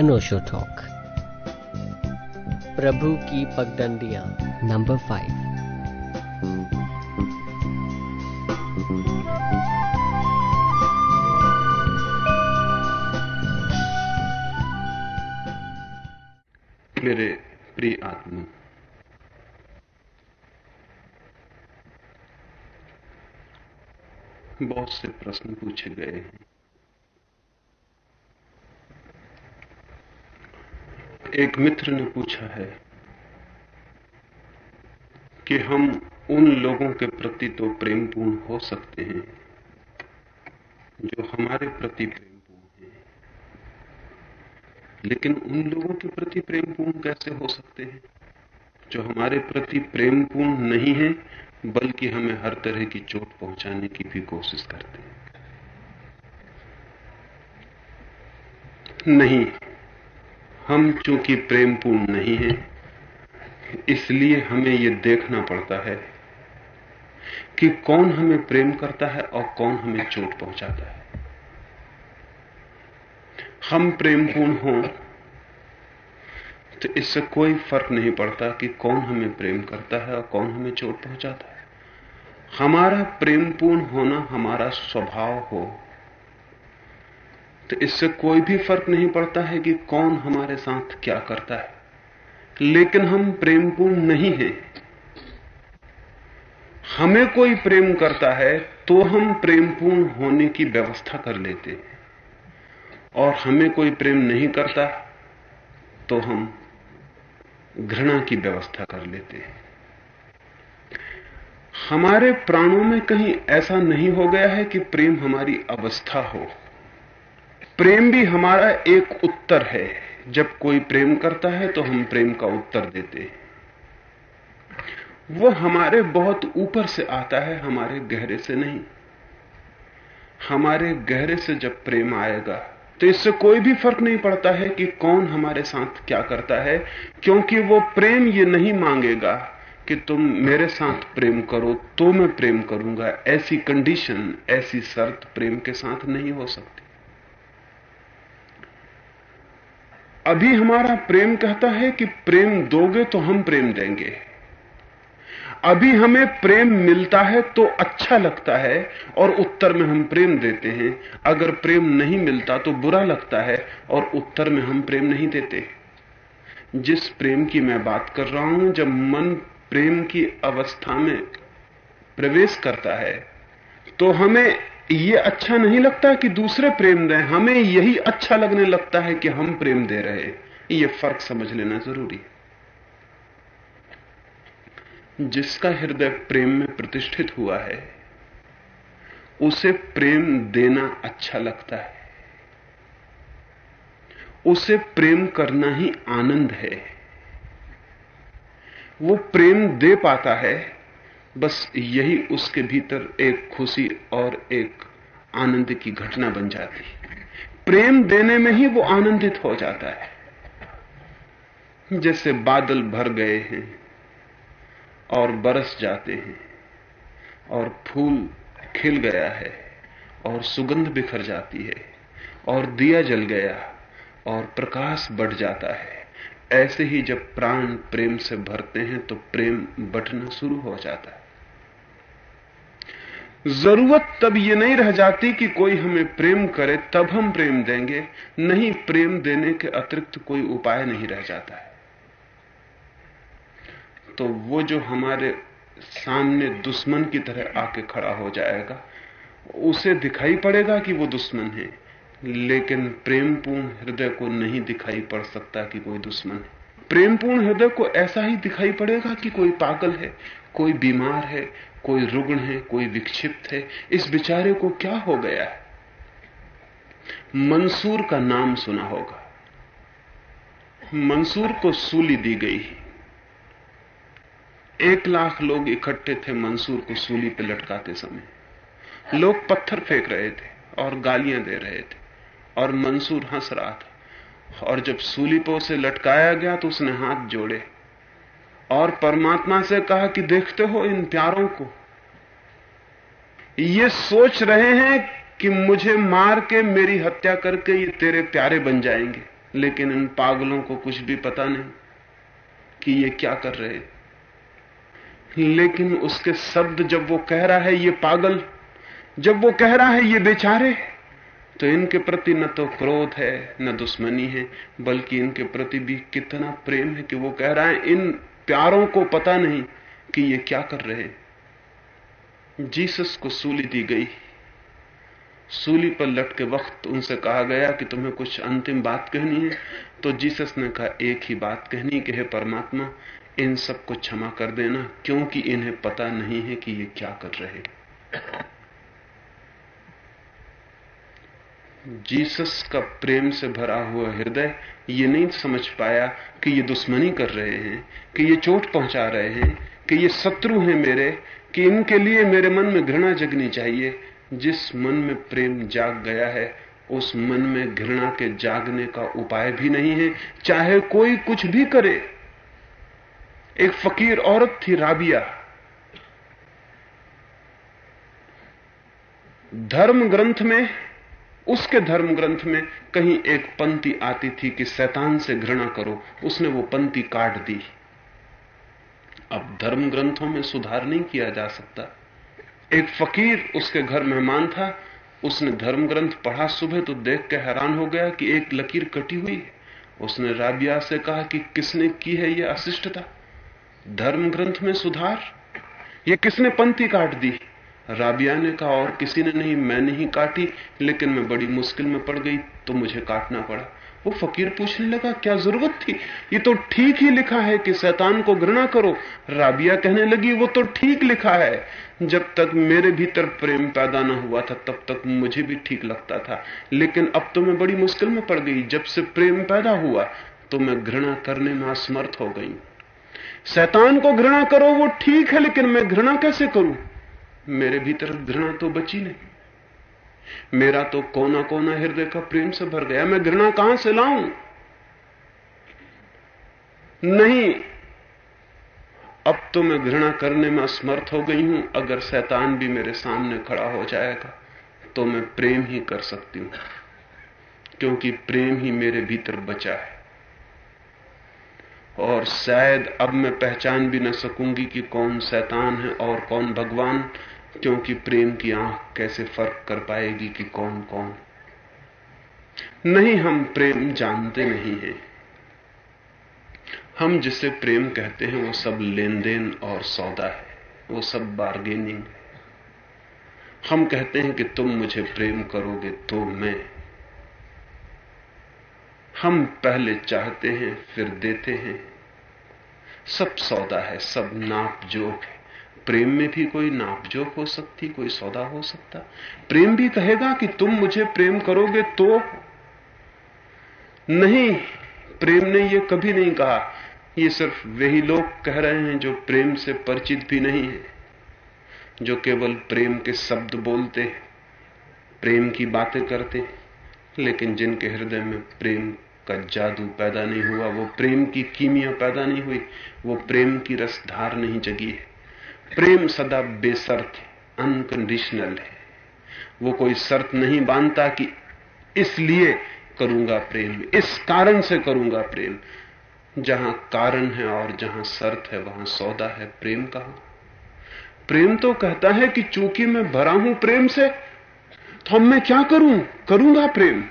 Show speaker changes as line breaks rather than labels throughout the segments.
अनोशो talk प्रभु की पगडंडियाँ। Number five
मेरे प्रिय आत्मा बहुत से प्रश्न पूछे गए हैं। एक मित्र ने पूछा है कि हम उन लोगों के प्रति तो प्रेमपूर्ण हो सकते हैं जो हमारे प्रति प्रेमपूर्ण हैं। लेकिन उन लोगों के प्रति प्रेमपूर्ण कैसे हो सकते हैं? जो हमारे प्रति प्रेमपूर्ण नहीं है, बल्कि हमें हर तरह की चोट पहुँचाने की भी कोशिश करते हैं। नहीं हम चूँकि प्रेमपूर्ण नहीं हैं, इसलिए हमें यह देखना पड़ता है कि कौन हमें प्रेम करता है और कौन हमें चोट पहुंचाता है। हम प्रेमपूर्ण हों तो इससे कोई फ़र्क नहीं पड़ता कि कौन हमें प्रेम करता है और कौन हमें चोट पहुंचाता है। हमारा प्रेमपूर्ण होना हमारा स्वभाव हो तो इससे कोई भी फ़र्क नहीं पड़ता है कि कौन हमारे साथ क्या करता है। लेकिन हम प्रेमपूर्ण नहीं हैं। हमें कोई प्रेम करता है तो हम प्रेमपूर्ण होने की व्यवस्था कर लेते हैं। और हमें कोई प्रेम नहीं करता तो हम घृणा की व्यवस्था कर लेते हैं। हमारे प्राणों में कहीं ऐसा नहीं हो गया है कि प्रेम हमारी अवस्था हो। प्रेम भी हमारा एक उत्तर है। जब कोई प्रेम करता है तो हम प्रेम का उत्तर देते हैं। वो हमारे बहुत ऊपर से आता है, हमारे गहरे से नहीं। हमारे गहरे से जब प्रेम आएगा तो इससे कोई भी फ़र्क नहीं पड़ता है कि कौन हमारे साथ क्या करता है, क्योंकि वो प्रेम ये नहीं मांगेगा कि तुम मेरे साथ प्रेम करो तो मैं प्रेम करूँगा। ऐसी कंडीशन ऐसी शर्त प्रेम के साथ नहीं हो सकती। अभी हमारा प्रेम कहता है कि प्रेम दोगे तो हम प्रेम देंगे। अभी हमें प्रेम मिलता है तो अच्छा लगता है और उत्तर में हम प्रेम देते हैं। अगर प्रेम नहीं मिलता तो बुरा लगता है और उत्तर में हम प्रेम नहीं देते। जिस प्रेम की मैं बात कर रहा हूँ, जब मन प्रेम की अवस्था में प्रवेश करता है तो हमें ये अच्छा नहीं लगता कि दूसरे प्रेम दें। हमें यही अच्छा लगने लगता है कि हम प्रेम दे रहे हैं। ये फ़र्क समझ लेना ज़रूरी है। जिसका हृदय प्रेम में प्रतिष्ठित हुआ है, उसे प्रेम देना अच्छा लगता है। उसे प्रेम करना ही आनंद है। वो प्रेम दे पाता है बस यही उसके भीतर एक खुशी और एक आनंद की घटना बन जाती है। प्रेम देने में ही वो आनंदित हो जाता है। जैसे बादल भर गए हैं और बरस जाते हैं और फूल खिल गया है और सुगंध बिखर जाती है और दिया जल गया और प्रकाश बढ़ जाता है। ऐसे ही जब प्राण प्रेम से भरते हैं तो प्रेम बटना शुरू हो जाता है। ज़रूरत तब ये नहीं रह जाती कि कोई हमें प्रेम करे, तब हम प्रेम देंगे। नहीं, प्रेम देने के अतिरिक्त कोई उपाय नहीं रह जाता है। तो वो जो हमारे सामने दुश्मन की तरह आके खड़ा हो जाएगा, उसे दिखाई पड़ेगा कि वो दुश्मन है। लेकिन प्रेमपूर्ण हृदय को नहीं दिखाई पड़ सकता कि कोई दुश्मन है। प्रेमपूर्ण हृदय को ऐसा ही दिखाई पड़ेगा कि कोई पागल है, कोई बीमार है कोई रुग्ण है, कोई विक्षिप्त है, इस बेचारे को क्या हो गया है? मंसूर का नाम सुना होगा। मंसूर को सूली दी गई एक लाख लोग इकट्ठे थे मंसूर को सूली पे लटकाते समय। लोग पत्थर फेंक रहे थे और गालियाँ दे रहे थे और मंसूर हंस रहा था। और जब सूली पे उसे लटकाया गया तो उसने हाथ जोड़े। और परमात्मा से कहा कि देखते हो इन प्यारों को। ये सोच रहे हैं कि मुझे मार के मेरी हत्या करके ये तेरे प्यारे बन जाएँगे, लेकिन इन पागलों को कुछ भी पता नहीं कि ये क्या कर रहे हैं। लेकिन उसके शब्द जब वो कह रहा है ये पागल, जब वो कह रहा है ये बेचारे तो इनके प्रति न तो क्रोध है, न दुश्मनी है, बल्कि इनके प्रति भी कितना प्रेम है कि वो कह रहा है, इन प्यारों को पता नहीं कि ये क्या कर रहे हैं। जीसस को सूली दी गई। सूली पर लटके वक्त उनसे कहा गया कि तुम्हें कुछ अंतिम बात कहनी है। तो जीसस ने कहा, एक ही बात कहनी कि हे परमात्मा, इन सबको क्षमा कर देना, क्योंकि इन्हें पता नहीं है कि ये क्या कर रहे जीसस का प्रेम से भरा हुआ हृदय ये नहीं समझ पाया कि ये दुश्मनी कर रहे हैं, कि ये चोट पहुँचा रहे हैं, कि ये शत्रु हैं मेरे, कि इनके लिए मेरे मन में घृणा जगनी चाहिए। जिस मन में प्रेम जाग गया है, उस मन में घृणा के जागने का उपाय भी नहीं है। चाहे कोई कुछ भी करे, एक फकीर औरत थी राबिया। धर्म ग्रंथ में उसके धर्म ग्रंथ में कहीं एक पंक्ति आती थी कि शैतान से घृणा करो, उसने वो पंक्ति काट दी। अब धर्म ग्रंथों में सुधार नहीं किया जा सकता। एक फकीर उसके घर मेहमान था, उसने धर्म ग्रंथ पढ़ा सुबह तो देख के हैरान हो गया कि एक लकीर कटी हुई है। उसने राबिया से कहा कि किसने की है यह अशिष्टता? धर्म ग्रंथ में सुधार? ये किसने पंथी काट दी? राबिया ने कहा, और किसी ने नहीं मैंने ही काटी, लेकिन मैं बड़ी मुश्किल में पड़ गई तो मुझे काटना पड़ा। वो फकीर पूछने लगा, क्या ज़रूरत थी? ये तो ठीक ही लिखा है कि शैतान को घृणा करो। राबिया कहने लगी, वो तो ठीक लिखा है। जब तक मेरे भीतर प्रेम पैदा ना हुआ था, तब तक मुझे भी ठीक लगता था। लेकिन अब तो मैं बड़ी मुश्किल में पड़ गई, जब से प्रेम पैदा हुआ तो मैं घृणा करने में असमर्थ हो गई। शैतान को घृणा करो, वो ठीक है, लेकिन मैं घृणा कैसे करूँ? मेरे भीतर घृणा तो बची नहीं। मेरा तो कोना कोना हृदय का प्रेम से भर गया। मैं घृणा कहाँ से लाऊं? नहीं। अब तो मैं घृणा करने में असमर्थ हो गई हूँ। अगर शैतान भी मेरे सामने खड़ा हो जाएगा तो मैं प्रेम ही कर सकती हूँ। क्योंकि प्रेम ही मेरे भीतर बचा है। और शायद अब मैं पहचान भी न सकूँगी कि कौन शैतान है और कौन भगवान। क्योंकि प्रेम की आँख कैसे फ़र्क कर पाएगी कि कौन कौन? नहीं, हम प्रेम जानते नहीं हैं। हम जिसे प्रेम कहते हैं, वो सब लेन देन और सौदा है। वो सब बार्गेनिंग है। हम कहते हैं कि तुम मुझे प्रेम करोगे तो मैं। हम पहले चाहते हैं, फिर देते हैं। सब सौदा है, सब नाप जोक है। प्रेम में भी कोई नापजोक हो सकती, कोई सौदा हो सकता। प्रेम भी कहेगा कि तुम मुझे प्रेम करोगे तो नहीं, प्रेम ने यह कभी नहीं कहा। ये सिर्फ़ वही लोग कह रहे हैं जो प्रेम से परिचित भी नहीं है, जो केवल प्रेम के शब्द बोलते प्रेम की बातें करते लेकिन जिनके हृदय में प्रेम का जादू पैदा नहीं हुआ, वो प्रेम की कीमिया पैदा नहीं हुई, वो प्रेम की रसधार नहीं जगी है। प्रेम सदा बेसर्त है अनकंडीशनल है। वो कोई शर्त नहीं बांधता कि इसलिए करूँगा प्रेम, इस कारण से करूँगा प्रेम। जहाँ कारण है और जहाँ शर्त है, वहाँ सौदा है प्रेम कहा प्रेम तो कहता है कि चूँकि मैं भरा हूँ प्रेम से तो अब मैं क्या करूँ? करूँगा प्रेम।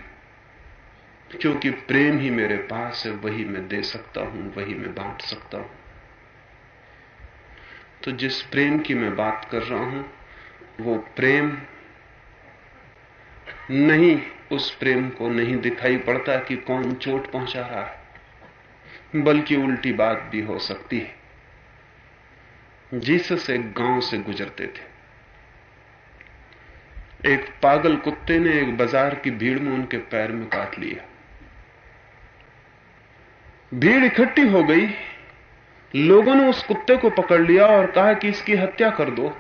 क्योंकि प्रेम ही मेरे पास है, वही मैं दे सकता हूँ, वही मैं बांट सकता हूँ। तो जिस प्रेम की मैं बात कर रहा हूँ, वो प्रेम नहीं, उस प्रेम को नहीं दिखाई पड़ता कि कौन चोट पहुँचा रहा है। बल्कि उल्टी बात भी हो सकती है। जीसस एक गाँव से गुजरते थे। एक पागल कुत्ते ने एक बाज़ार की भीड़ में उनके पैर में काट लिया। भीड़ इकट्ठी हो गई। लोगों ने उस कुत्ते को पकड़ लिया और कहा कि इसकी हत्या कर दो।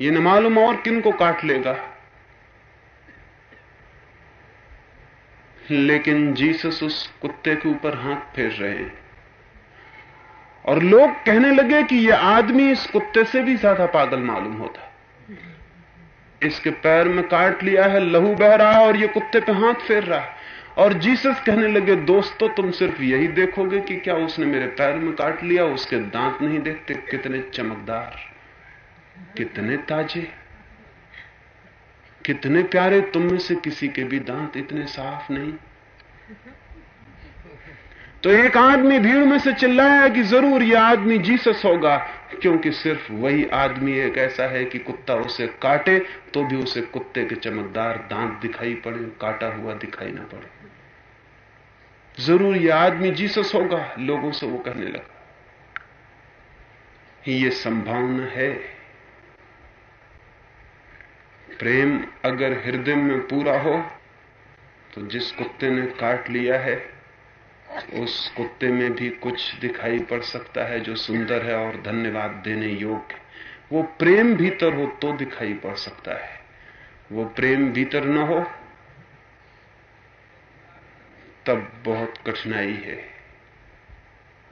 ये न मालूम और किन को काट लेगा। लेकिन जीसस उस कुत्ते के ऊपर हाथ फेर रहे। हैं और लोग कहने लगे कि यह आदमी इस कुत्ते से भी ज़्यादा पागल मालूम होता। इसके पैर में काट लिया है, लहू बह रहा है और ये कुत्ते पे हाथ फेर रहा है। और जीसस कहने लगे, दोस्तों, तुम सिर्फ़ यही देखोगे कि क्या उसने मेरे पैर में काट लिया, उसके दांत नहीं देखते? कितने चमकदार, कितने ताजे, कितने प्यारे, तुम में से किसी के भी दांत इतने साफ़ नहीं। तो एक आदमी भीड़ में से चिल्लाया कि ज़रूर यह आदमी जीसस होगा। क्योंकि सिर्फ़ वही आदमी एक ऐसा है कि कुत्ता उसे काटे तो भी उसे कुत्ते के चमकदार दांत दिखाई पड़े, काटा हुआ दिखाई ना पड़े। ज़रूर यह आदमी जीसस होगा, लोगों से वो कहने लगा। ये संभावना है। प्रेम अगर हृदय में पूरा हो तो जिस कुत्ते ने काट लिया है उस कुत्ते में भी कुछ दिखाई पड़ सकता है जो सुंदर है और धन्यवाद देने योग्य। वो प्रेम भीतर हो तो दिखाई पड़ सकता है। वो प्रेम भीतर न हो तब बहुत कठिनाई है।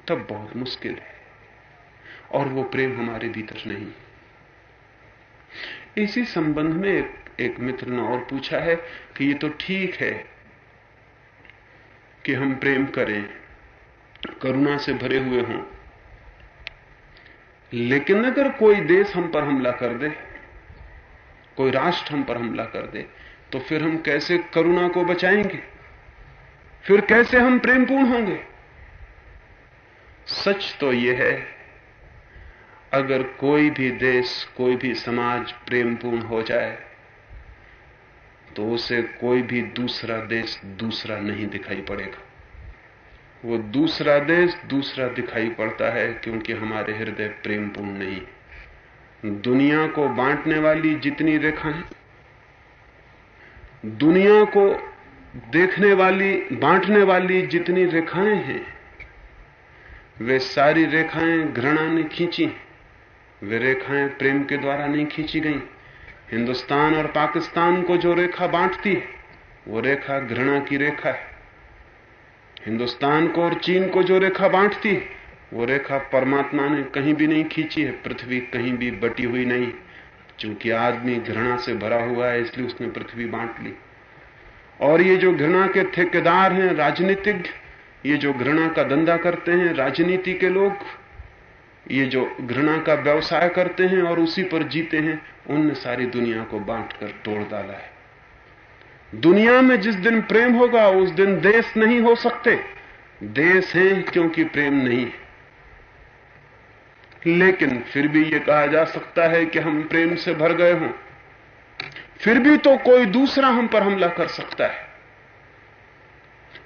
तब बहुत मुश्किल है। और वो प्रेम हमारे भीतर नहीं। इसी संबंध में एक, एक मित्र ने और पूछा है कि ये तो ठीक है कि हम प्रेम करें, करुणा से भरे हुए हों। लेकिन अगर कोई देश हम पर हमला कर दे, कोई राष्ट्र हम पर हमला कर दे तो फिर हम कैसे करुणा को बचाएँगे? फिर कैसे हम प्रेमपूर्ण होंगे? सच तो यह है, अगर कोई भी देश, कोई भी समाज प्रेमपूर्ण हो जाए तो उसे कोई भी दूसरा देश दूसरा नहीं दिखाई पड़ेगा। वो दूसरा देश दूसरा दिखाई पड़ता है क्योंकि हमारे हृदय प्रेमपूर्ण नहीं दुनिया को बांटने वाली जितनी रेखाएँ दुनिया को देखने वाली, बांटने वाली जितनी रेखाएँ हैं, वे सारी रेखाएँ घृणा ने खींची वे रेखाएँ प्रेम के द्वारा नहीं खींची गई। हिंदुस्तान और पाकिस्तान को जो रेखा बांटती है, वो रेखा घृणा की रेखा है। हिंदुस्तान को और चीन को जो रेखा बांटती है, वो रेखा परमात्मा ने कहीं भी नहीं खींची है, पृथ्वी कहीं भी बटी हुई नहीं क्योंकि आदमी घृणा से भरा हुआ है, इसलिए उसने पृथ्वी बांट ली। और ये जो घृणा के ठेकेदार हैं राजनीतिक ये जो घृणा का धंधा करते हैं, राजनीति के लोग ये जो घृणा का व्यवसाय करते हैं और उसी पर जीते हैं, उनने सारी दुनिया को बांटकर तोड़ डाला है। दुनिया में जिस दिन प्रेम होगा, उस दिन देश नहीं हो सकते। देश हैं क्योंकि प्रेम नहीं है। लेकिन फिर भी यह कहा जा सकता है कि हम प्रेम से भर गए हों। फिर भी तो कोई दूसरा हम पर हमला कर सकता है।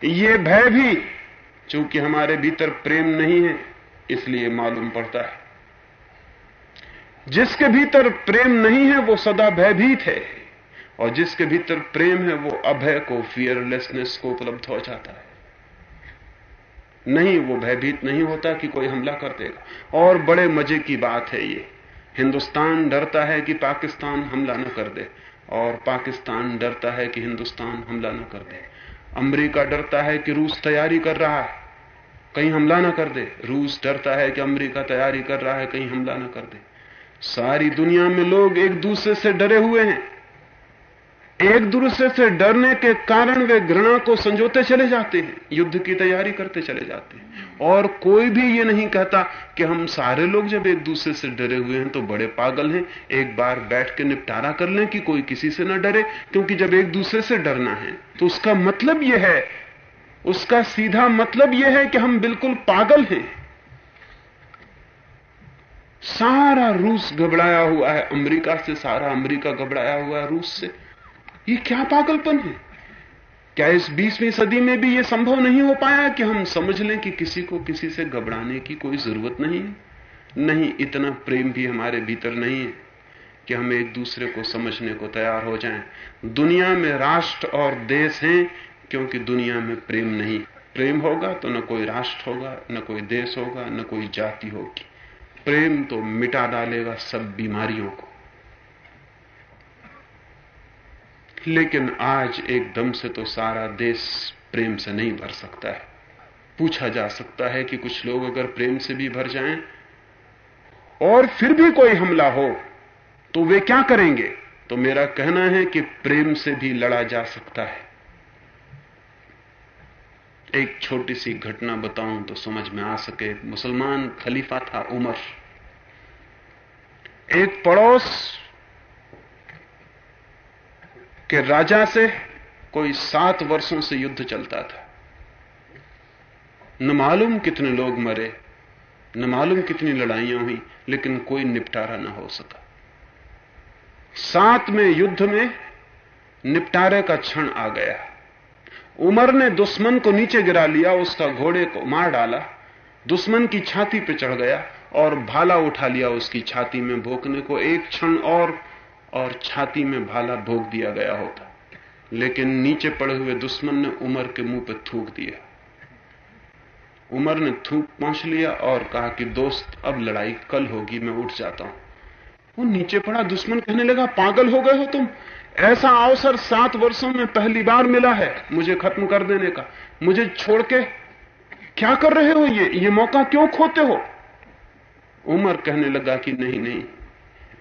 यह भय भी, चूँकि हमारे भीतर प्रेम नहीं है इसलिए मालूम पड़ता है। जिसके भीतर प्रेम नहीं है, वो सदा भयभीत है। और जिसके भीतर प्रेम है, वो अभय को फियरलेसनेस को उपलब्ध हो जाता है। नहीं, वो भयभीत नहीं होता कि कोई हमला कर देगा। और बड़े मज़े की बात है ये। हिंदुस्तान डरता है कि पाकिस्तान हमला न कर दे। और पाकिस्तान डरता है कि हिंदुस्तान हमला न कर दे। अमेरिका डरता है कि रूस तैयारी कर रहा है। कहीं हमला ना कर दे। रूस डरता है कि अमेरिका तैयारी कर रहा है, कहीं हमला ना कर दे। सारी दुनिया में लोग एक दूसरे से डरे हुए हैं। एक दूसरे से डरने के कारण वे घृणा को संजोते चले जाते हैं, युद्ध की तैयारी करते चले जाते हैं। और कोई भी ये नहीं कहता कि हम सारे लोग जब एक दूसरे से डरे हुए हैं तो बड़े पागल हैं। एक बार बैठ के निपटारा कर लें कि कोई किसी से ना डरे, क्योंकि जब एक दूसरे से डरना है तो उसका मतलब यह है उसका सीधा मतलब यह है कि हम बिल्कुल पागल हैं। सारा रूस घबराया हुआ है, अमेरिका से सारा अमेरिका घबराया हुआ है रूस से। ये क्या पागलपन है? क्या इस बीसवीं सदी में भी यह संभव नहीं हो पाया कि हम समझ लें कि किसी को किसी से घबराने की कोई ज़रूरत नहीं है? नहीं, इतना प्रेम भी हमारे भीतर नहीं है कि हम एक दूसरे को समझने को तैयार हो जाएँ। दुनिया में राष्ट्र और देश हैं क्योंकि दुनिया में प्रेम नहीं। प्रेम होगा तो न कोई राष्ट्र होगा, न कोई देश होगा, न कोई जाति होगी। प्रेम तो मिटा डालेगा सब बीमारियों को। लेकिन आज एकदम से तो सारा देश प्रेम से नहीं भर सकता है। पूछा जा सकता है कि कुछ लोग अगर प्रेम से भी भर जाएँ और फिर भी कोई हमला हो तो वे क्या करेंगे? तो मेरा कहना है कि प्रेम से भी लड़ा जा सकता है। एक छोटी सी घटना बताऊँ तो समझ में आ सके मुसलमान खलीफा था उमर। एक पड़ोस के राजा से कोई सात वर्षों से युद्ध चलता था। न मालूम कितने लोग मरे, न मालूम कितनी लड़ाइयाँ हुई, लेकिन कोई निपटारा ना हो सका। सात में युद्ध में निपटारे का क्षण आ गया। उमर ने दुश्मन को नीचे गिरा लिया, उसका घोड़े को मार डाला। दुश्मन की छाती पर चढ़ गया और भाला उठा लिया उसकी छाती में भोंकने को। एक क्षण और और छाती में भाला भोग दिया गया होता। लेकिन नीचे पड़े हुए दुश्मन ने उमर के मुँह पर थूक दिया। उमर ने थूक पहुँच लिया और कहा कि, दोस्त, अब लड़ाई कल होगी, मैं उठ जाता हूँ। वो नीचे पड़ा, दुश्मन कहने लगा, पागल हो गए हो तुम? ऐसा अवसर सात वर्षों में पहली बार मिला है मुझे खत्म कर देने का। मुझे छोड़ के क्या कर रहे हो ये? ये मौका क्यों खोते हो? उमर कहने लगा कि नहीं नहीं।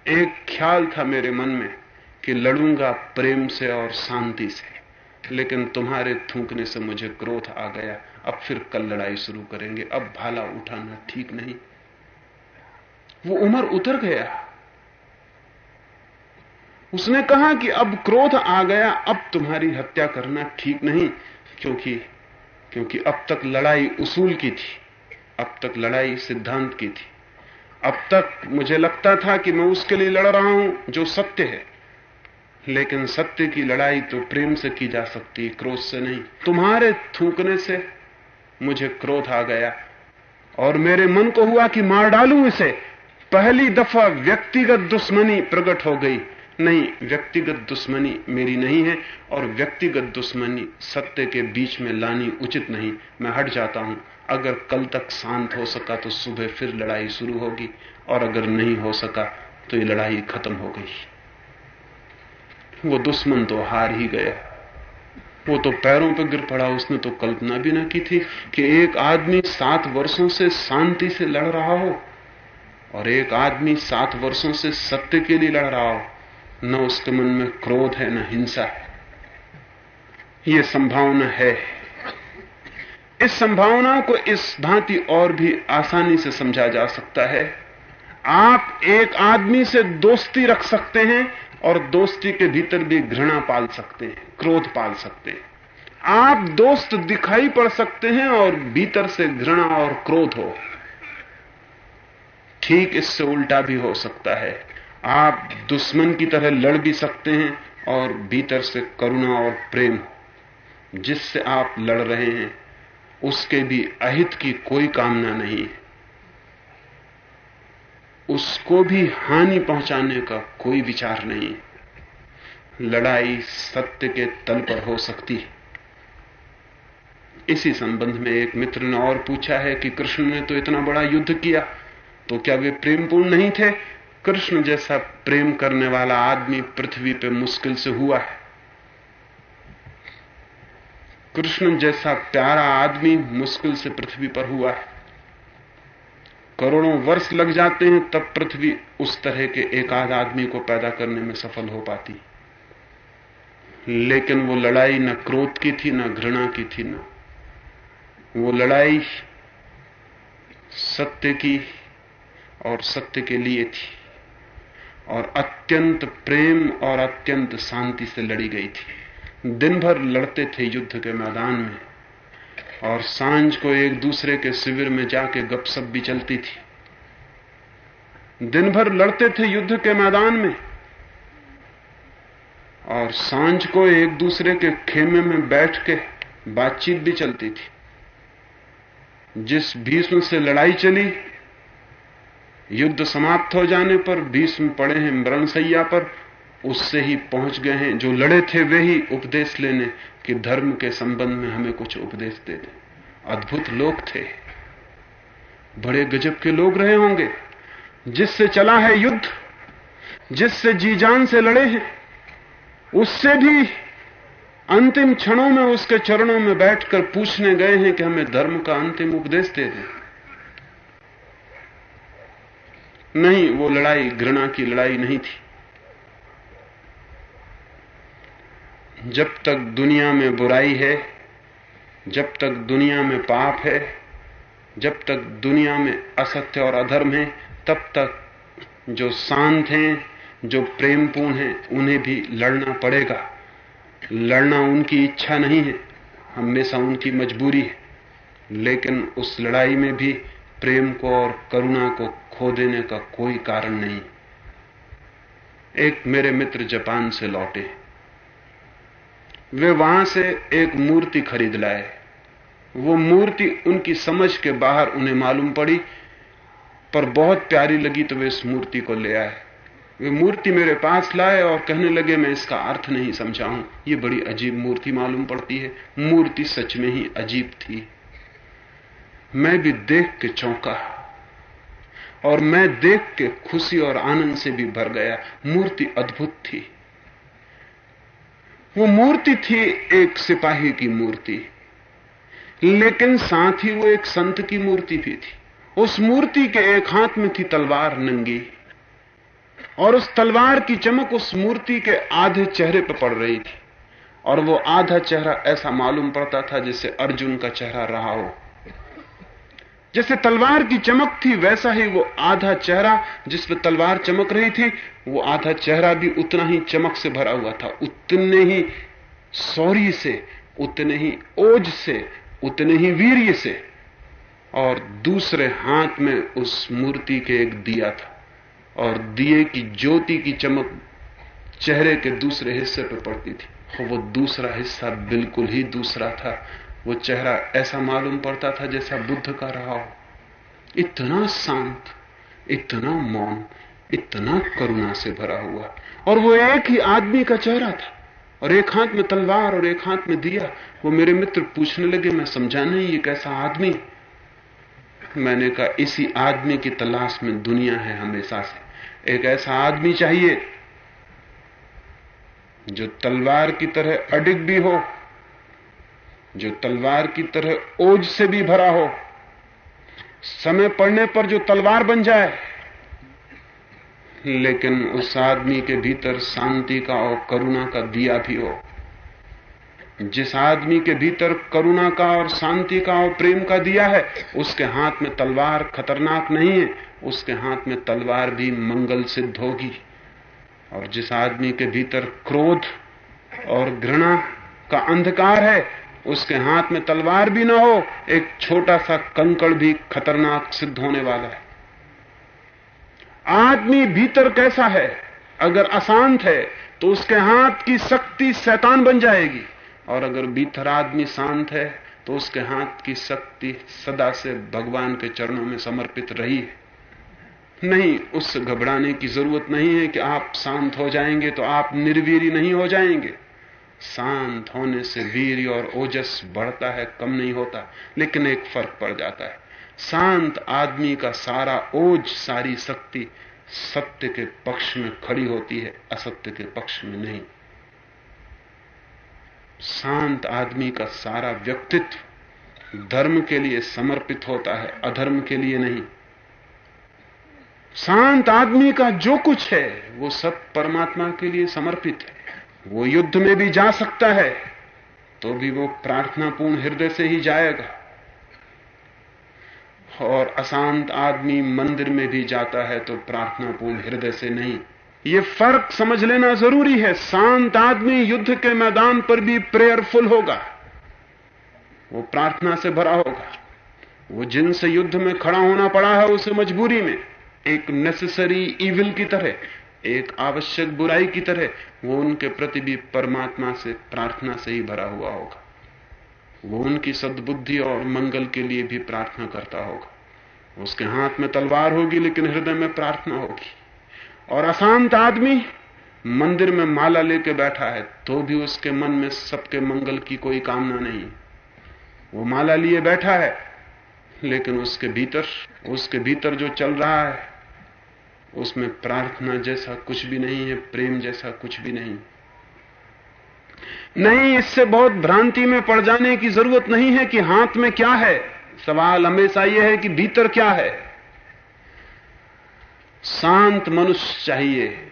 एक ख्याल था मेरे मन में कि लड़ूँगा प्रेम से और शांति से, लेकिन तुम्हारे थूकने से मुझे क्रोध आ गया। अब फिर कल लड़ाई शुरू करेंगे। अब भाला उठाना ठीक नहीं। वो उमर उतर गया। उसने कहा कि अब क्रोध आ गया, अब तुम्हारी हत्या करना ठीक नहीं, क्योंकि क्योंकि अब तक लड़ाई उसूल की थी, अब तक लड़ाई सिद्धांत की थी। अब तक मुझे लगता था कि मैं उसके लिए लड़ रहा हूँ, जो सत्य है। लेकिन सत्य की लड़ाई तो प्रेम से की जा सकती है क्रोध से नहीं। तुम्हारे थूकने से मुझे क्रोध आ गया, और मेरे मन को हुआ कि मार डालूं इसे। पहली दफ़ा व्यक्तिगत दुश्मनी प्रकट हो गई। नहीं, व्यक्तिगत दुश्मनी मेरी नहीं है और व्यक्तिगत दुश्मनी सत्य के बीच में लानी उचित नहीं। मैं हट जाता हूँ। अगर कल तक शांत हो सका तो सुबह फिर लड़ाई शुरू होगी और अगर नहीं हो सका तो ये लड़ाई खत्म हो गई। वो दुश्मन तो हार ही गया। वो तो पैरों पर गिर पड़ा। उसने तो कल्पना भी ना की थी कि एक आदमी सात वर्षों से शांति से लड़ रहा हो और एक आदमी सात वर्षों से सत्य के लिए लड़ रहा हो। न उसके मन में क्रोध है, न हिंसा। है यह संभावना है। इस संभावना को इस भांति और भी आसानी से समझा जा सकता है। आप एक आदमी से दोस्ती रख सकते हैं और दोस्ती के भीतर भी घृणा पाल सकते हैं, क्रोध पाल सकते हैं। आप दोस्त दिखाई पड़ सकते हैं और भीतर से घृणा और क्रोध हो। ठीक इससे उल्टा भी हो सकता है। आप दुश्मन की तरह लड़ भी सकते हैं और भीतर से करुणा और प्रेम जिससे आप लड़ रहे हैं, उसके भी अहित की कोई कामना नहीं है। उसको भी हानि पहुँचाने का कोई विचार नहीं लड़ाई सत्य के तल पर हो सकती है। इसी संबंध में एक मित्र ने और पूछा है कि कृष्ण ने तो इतना बड़ा युद्ध किया तो क्या वे प्रेमपूर्ण नहीं थे? कृष्ण जैसा प्रेम करने वाला आदमी पृथ्वी पे मुश्किल से हुआ है। कृष्ण जैसा प्यारा आदमी मुश्किल से पृथ्वी पर हुआ है। करोड़ों वर्ष लग जाते हैं, तब पृथ्वी उस तरह के एक आध आदमी को पैदा करने में सफल हो पाती। लेकिन वो लड़ाई न क्रोध की थी, न घृणा की थी न। वो लड़ाई सत्य की और सत्य के लिए थी। और अत्यंत प्रेम और अत्यंत शांति से लड़ी गई थी। दिन भर लड़ते थे युद्ध के मैदान में और साँझ को एक दूसरे के शिविर में जाके गपशप भी चलती थी। दिन भर लड़ते थे युद्ध के मैदान में और साँझ को एक दूसरे के खेमे में बैठ के बातचीत भी चलती थी। जिस भीष्म से लड़ाई चली युद्ध समाप्त हो जाने पर भीष्म पड़े हैं मरणसैया पर। उससे ही पहुँच गए हैं। जो लड़े थे वे ही उपदेश लेने कि धर्म के संबंध में हमें कुछ उपदेश दे दे। अद्भुत लोग थे। बड़े गजब के लोग रहे होंगे। जिससे चला है युद्ध, जिससे जी जान से लड़े हैं, उससे भी अंतिम क्षणों में उसके चरणों में बैठकर पूछने गए हैं कि हमें धर्म का अंतिम उपदेश दे दें। नहीं, वो लड़ाई, घृणा की लड़ाई नहीं थी। जब तक दुनिया में बुराई है, जब तक दुनिया में पाप है, जब तक दुनिया में असत्य और अधर्म है, तब तक जो शांत हैं, जो प्रेमपूर्ण हैं, उन्हें भी लड़ना पड़ेगा। लड़ना उनकी इच्छा नहीं है, हमेशा उनकी मजबूरी है। लेकिन उस लड़ाई में भी प्रेम को और करुणा को खो देने का कोई कारण नहीं। एक मेरे मित्र जापान से लौटे। वे वहाँ से एक मूर्ति खरीद लाए। वो मूर्ति उनकी समझ के बाहर उन्हें मालूम पड़ी, पर बहुत प्यारी लगी तो वे इस मूर्ति को ले आए। वे मूर्ति मेरे पास लाए और कहने लगे, मैं इसका अर्थ नहीं समझा हूँ। ये बड़ी अजीब मूर्ति मालूम पड़ती है। मूर्ति सच में ही अजीब थी। मैं भी देख के चौंका। और मैं देख के खुशी और आनंद से भी भर गया। मूर्ति अद्भुत थी। वो मूर्ति थी एक सिपाही की मूर्ति, लेकिन साथ ही वो एक संत की मूर्ति भी थी। उस मूर्ति के एक हाथ में थी तलवार नंगी, और उस तलवार की चमक उस मूर्ति के आधे चेहरे पर पड़ रही थी। और वो आधा चेहरा ऐसा मालूम पड़ता था जैसे अर्जुन का चेहरा रहा हो। जैसे तलवार की चमक थी, वैसा ही वो आधा चेहरा, जिस पर तलवार चमक रही थी, वो आधा चेहरा भी उतना ही चमक से भरा हुआ था। उतने ही सौर्य से, उतने ही ओज से, उतने ही वीर्य से, और दूसरे हाथ में उस मूर्ति के एक दिया था, और दिए की ज्योति की चमक चेहरे के दूसरे हिस्से पर पड़ती थी। वो दूसरा हिस्सा बिल्कुल ही दूसरा था। वो चेहरा ऐसा मालूम पड़ता था जैसा बुद्ध का रहा हो। इतना शांत, इतना मौन, इतना करुणा से भरा हुआ। और वो एक ही आदमी का चेहरा था। और एक हाथ में तलवार और एक हाथ में दिया। वो मेरे मित्र पूछने लगे, मैं समझा नहीं ये कैसा आदमी? मैंने कहा, इसी आदमी की तलाश में दुनिया है हमेशा से। एक ऐसा आदमी चाहिए जो तलवार की तरह अडिग भी हो जो तलवार की तरह ओज से भी भरा हो, समय पड़ने पर जो तलवार बन जाए, लेकिन उस आदमी के भीतर शांति का और करुणा का दिया भी हो। जिस आदमी के भीतर करुणा का और शांति का और प्रेम का दिया है, उसके हाथ में तलवार खतरनाक नहीं है, उसके हाथ में तलवार भी मंगल सिद्ध होगी। और जिस आदमी के भीतर क्रोध और घृणा का अंधकार है उसके हाथ में तलवार भी ना हो, एक छोटा सा कंकड़ भी खतरनाक सिद्ध होने वाला है। आदमी भीतर कैसा है? अगर अशांत है तो उसके हाथ की शक्ति शैतान बन जाएगी। और अगर भीतर आदमी शांत है तो उसके हाथ की शक्ति सदा से भगवान के चरणों में समर्पित रही है। नहीं, उससे घबराने की ज़रूरत नहीं है कि आप शांत हो जाएँगे तो आप निर्वीरी नहीं हो जाएँगे। शांत होने से वीर और ओजस बढ़ता है, कम नहीं होता, लेकिन एक फ़र्क पड़ जाता है। शांत आदमी का सारा ओज, सारी शक्ति सत्य के पक्ष में खड़ी होती है, असत्य के पक्ष में नहीं। शांत आदमी का सारा व्यक्तित्व धर्म के लिए समर्पित होता है, अधर्म के लिए नहीं। शांत आदमी का जो कुछ है, वो सब परमात्मा के लिए समर्पित है। वो युद्ध में भी जा सकता है तो भी वो प्रार्थनापूर्ण हृदय से ही जाएगा। और अशांत आदमी मंदिर में भी जाता है तो प्रार्थनापूर्ण हृदय से नहीं। ये फ़र्क समझ लेना ज़रूरी है। शांत आदमी युद्ध के मैदान पर भी प्रेयरफुल होगा। वो प्रार्थना से भरा होगा। वो जिनसे युद्ध में खड़ा होना पड़ा है, उसे मजबूरी में। एक नेसेसरी इविल की तरह। एक आवश्यक बुराई की तरह वो उनके प्रति भी परमात्मा से, प्रार्थना से ही भरा हुआ होगा। वो उनकी सद्बुद्धि और मंगल के लिए भी प्रार्थना करता होगा। उसके हाथ में तलवार होगी, लेकिन हृदय में प्रार्थना होगी। और अशांत आदमी मंदिर में माला लेके बैठा है तो भी उसके मन में सबके मंगल की कोई कामना नहीं। वो माला लिए बैठा है, लेकिन उसके भीतर उसके भीतर जो चल रहा है उसमें प्रार्थना जैसा कुछ भी नहीं है, प्रेम जैसा कुछ भी नहीं। नहीं, इससे बहुत भ्रांति में पड़ जाने की ज़रूरत नहीं है कि हाथ में क्या है। सवाल हमेशा यह है कि भीतर क्या है। शांत मनुष्य चाहिए।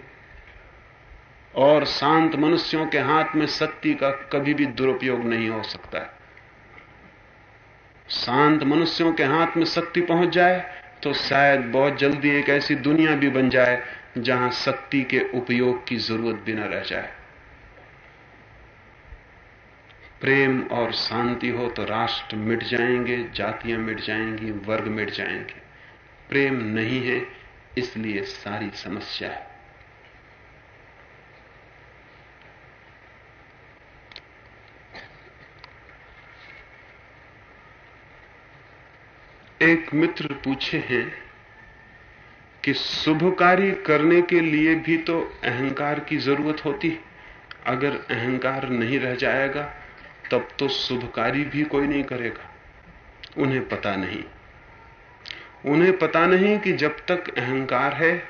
और शांत मनुष्यों के हाथ में शक्ति का कभी भी दुरुपयोग नहीं हो सकता। है शांत मनुष्यों के हाथ में शक्ति पहुँच जाए तो शायद बहुत जल्दी एक ऐसी दुनिया भी बन जाए जहाँ शक्ति के उपयोग की ज़रूरत भी न रह जाए। प्रेम और शांति हो तो राष्ट्र मिट जाएँगे, जातियाँ मिट जाएँगी, वर्ग मिट जाएँगे। प्रेम नहीं है, इसलिए सारी समस्या है। एक मित्र पूछे हैं कि शुभ कार्य करने के लिए भी तो अहंकार की ज़रूरत होती है। अगर अहंकार नहीं रह जाएगा, तब तो शुभ कार्य भी कोई नहीं करेगा। उन्हें पता नहीं। उन्हें पता नहीं कि जब तक अहंकार है,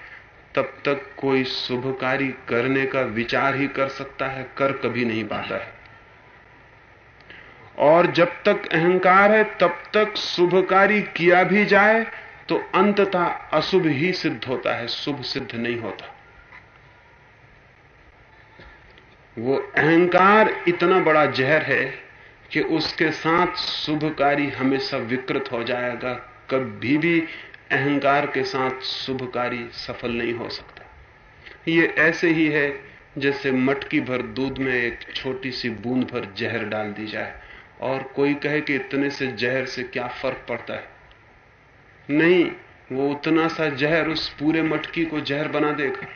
तब तक कोई शुभ कार्य करने का विचार ही कर सकता है, कर कभी नहीं पाता है। और जब तक अहंकार है, तब तक शुभ कार्य किया भी जाए तो अंततः अशुभ ही सिद्ध होता है, शुभ सिद्ध नहीं होता। वो अहंकार इतना बड़ा जहर है कि उसके साथ शुभ कार्य हमेशा विकृत हो जाएगा, कभी भी अहंकार के साथ शुभ कार्य सफल नहीं हो सकता। ये ऐसे ही है जैसे मटकी भर दूध में एक छोटी सी बूंद भर जहर डाल दी जाए। और कोई कहे कि इतने से जहर से क्या फ़र्क पड़ता है? नहीं, वो उतना सा जहर उस पूरे मटकी को जहर बना देगा।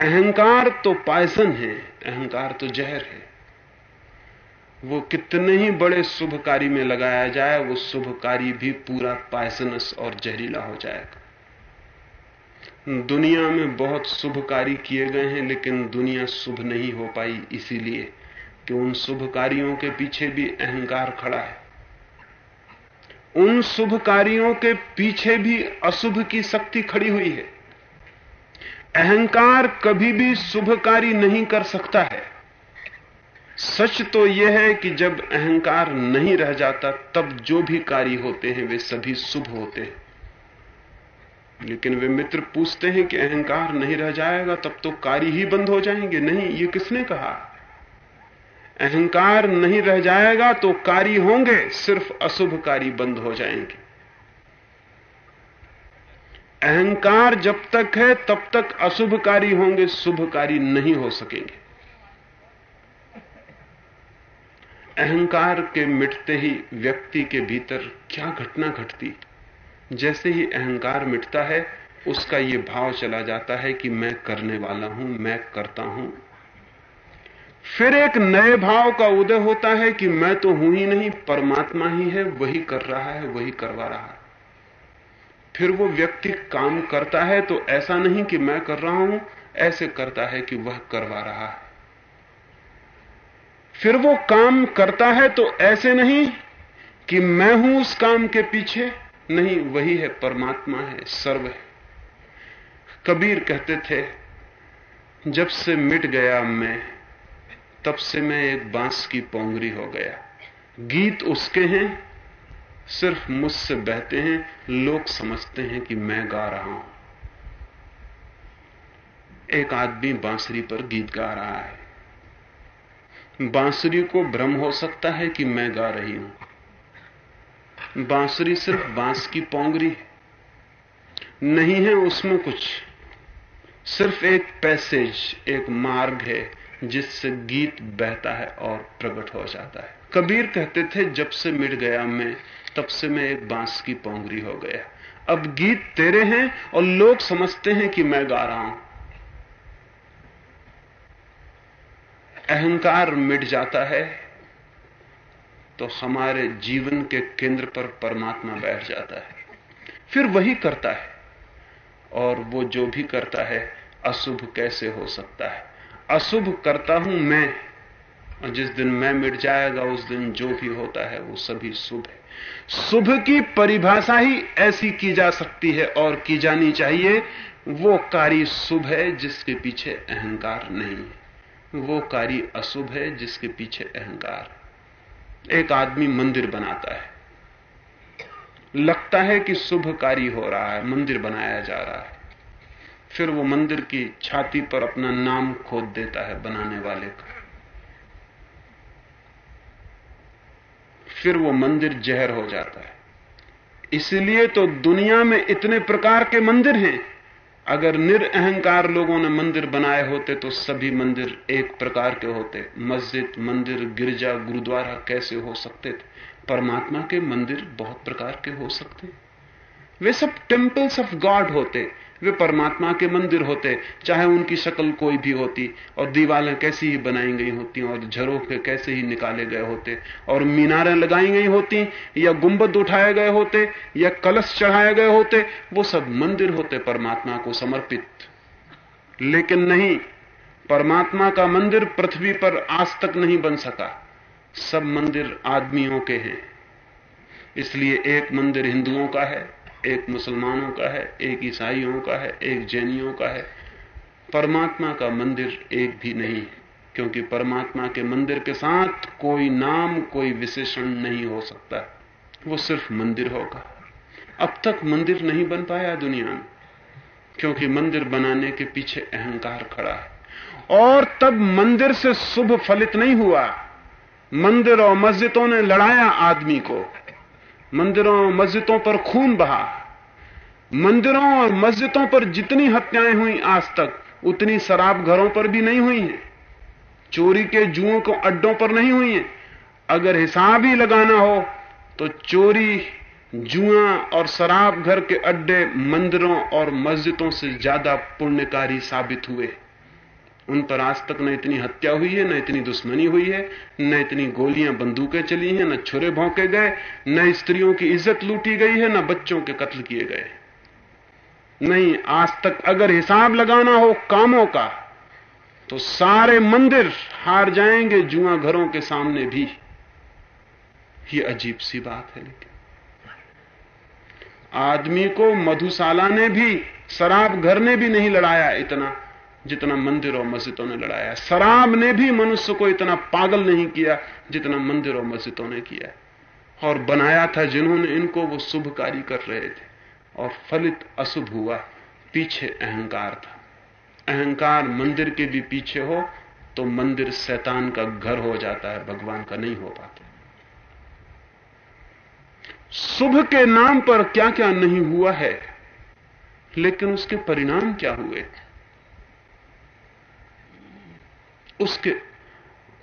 अहंकार तो पायसन है, अहंकार तो जहर है। वो कितने ही बड़े शुभ कार्य में लगाया जाए, वो शुभ कार्य भी पूरा पायसनस और जहरीला हो जाएगा। दुनिया में बहुत शुभ कार्य किए गए हैं, लेकिन दुनिया शुभ नहीं हो पाई इसीलिए कि उन शुभ कार्यों के पीछे भी अहंकार खड़ा है। उन शुभ कार्यों के पीछे भी अशुभ की शक्ति खड़ी हुई है। अहंकार कभी भी शुभ कार्य नहीं कर सकता है। सच तो यह है कि जब अहंकार नहीं रह जाता, तब जो भी कार्य होते हैं, वे सभी शुभ होते हैं। लेकिन वे मित्र पूछते हैं कि अहंकार नहीं रह जाएगा, तब तो कार्य ही बंद हो जाएँगे। नहीं, ये किसने कहा? अहंकार नहीं रह जाएगा तो कार्य होंगे, सिर्फ़ अशुभ कार्य बंद हो जाएँगे। अहंकार जब तक है, तब तक अशुभ कार्य होंगे, शुभ कार्य नहीं हो सकेंगे। अहंकार के मिटते ही व्यक्ति के भीतर क्या घटना घटती? जैसे ही अहंकार मिटता है, उसका यह भाव चला जाता है कि मैं करने वाला हूँ, मैं करता हूँ। फिर एक नए भाव का उदय होता है कि मैं तो हूँ ही नहीं, परमात्मा ही है, वही कर रहा है, वही करवा रहा है। फिर वो व्यक्ति काम करता है तो ऐसा नहीं कि मैं कर रहा हूँ, ऐसे करता है कि वह करवा रहा है। फिर वो काम करता है तो ऐसे नहीं कि मैं हूँ उस काम के पीछे, नहीं, वही है, परमात्मा है, सर्व है। कबीर कहते थे, जब से मिट गया मैं तब से मैं एक बाँस की पोंगरी हो गया। गीत उसके हैं, सिर्फ़ मुझसे बहते हैं, लोग समझते हैं कि मैं गा रहा हूँ। एक आदमी बांसुरी पर गीत गा रहा है। बांसुरी को भ्रम हो सकता है कि मैं गा रही हूँ। बांसुरी सिर्फ़ बाँस की पोंगरी नहीं है उसमें कुछ। सिर्फ़ एक पैसेज, एक मार्ग है जिससे गीत बहता है और प्रकट हो जाता है। कबीर कहते थे, जब से मिट गया मैं, तब से मैं एक बाँस की पोंगरी हो गया। अब गीत तेरे हैं और लोग समझते हैं कि मैं गा रहा हूँ। अहंकार मिट जाता है तो हमारे जीवन के केंद्र पर परमात्मा बैठ जाता है। फिर वही करता है, और वो जो भी करता है, अशुभ कैसे हो सकता है? अशुभ करता हूँ मैं, और जिस दिन मैं मिट जाएगा, उस दिन जो भी होता है, वो सभी शुभ है। शुभ की परिभाषा ही ऐसी की जा सकती है और की जानी चाहिए। वो कार्य शुभ है, जिसके पीछे अहंकार नहीं है। वो कार्य अशुभ है, जिसके पीछे अहंकार एक आदमी मंदिर बनाता है। लगता है कि शुभ कार्य हो रहा है, मंदिर बनाया जा रहा है। फिर वो मंदिर की छाती पर अपना नाम खोद देता है बनाने वाले का। फिर वो मंदिर जहर हो जाता है। इसलिए तो दुनिया में इतने प्रकार के मंदिर हैं। अगर निरअहकार लोगों ने मंदिर बनाए होते तो सभी मंदिर एक प्रकार के होते। मस्जिद, मंदिर, गिरजा, गुरुद्वारा कैसे हो सकते थे? परमात्मा के मंदिर बहुत प्रकार के हो सकते। वे सब टेम्पल्स ऑफ़ गॉड होते। वे परमात्मा के मंदिर होते, चाहे उनकी शक्ल कोई भी होती, और दीवारें कैसी ही बनाई गई होती, और झरोखे कैसे ही निकाले गए होते, और मीनारें लगाई गई होती, या गुंबद उठाए गए होते, या कलश चढ़ाए गए होते, वो सब मंदिर होते परमात्मा को समर्पित। लेकिन नहीं, परमात्मा का मंदिर पृथ्वी पर आज तक नहीं बन सका। सब मंदिर आदमियों के हैं। इसलिए एक मंदिर हिंदुओं का है एक मुसलमानों का है, एक ईसाइयों का है, एक जैनियों का है। परमात्मा का मंदिर एक भी नहीं है क्योंकि परमात्मा के मंदिर के साथ कोई नाम, कोई विशेषण नहीं हो सकता। वो सिर्फ़ मंदिर होगा। अब तक मंदिर नहीं बन पाया दुनिया में, क्योंकि मंदिर बनाने के पीछे अहंकार खड़ा है। और तब मंदिर से शुभ फलित नहीं हुआ। मंदिर और मस्जिदों ने लड़ाया आदमी को। मंदिरों मस्जिदों पर खून बहा। मंदिरों और मस्जिदों पर जितनी हत्याएँ हुई आज तक, उतनी शराब घरों पर भी नहीं हुई हैं। चोरी के जुओं को अड्डों पर नहीं हुई हैं। अगर हिसाब ही लगाना हो तो चोरी, जुआ और शराब घर के अड्डे मंदिरों और मस्जिदों से ज़्यादा पुण्यकारी साबित हुए। उन पर आज तक न इतनी हत्या हुई है, न इतनी दुश्मनी हुई है, न इतनी गोलियाँ, बंदूकें चली हैं, न छुरे भौंके गए, न स्त्रियों की इज़्ज़त लूटी गई है, न बच्चों के कत्ल किए गए। नहीं, आज तक अगर हिसाब लगाना हो कामों का तो सारे मंदिर हार जाएँगे, जुआ घरों के सामने भी। ये अजीब सी बात है लेकिन। आदमी को मधुशाला ने भी, शराब घर ने भी नहीं लड़ाया इतना। जितना मंदिर और मस्जिदों ने लड़ाया शराब ने भी मनुष्य को इतना पागल नहीं किया जितना मंदिर और मस्जिदों ने किया और बनाया था जिन्होंने इनको, वो शुभ कार्य कर रहे थे। और फलित अशुभ हुआ। पीछे अहंकार था। अहंकार मंदिर के भी पीछे हो तो मंदिर शैतान का घर हो जाता है, भगवान का नहीं हो पाता। शुभ के नाम पर क्या क्या नहीं हुआ है, लेकिन उसके परिणाम क्या हुए? उसके,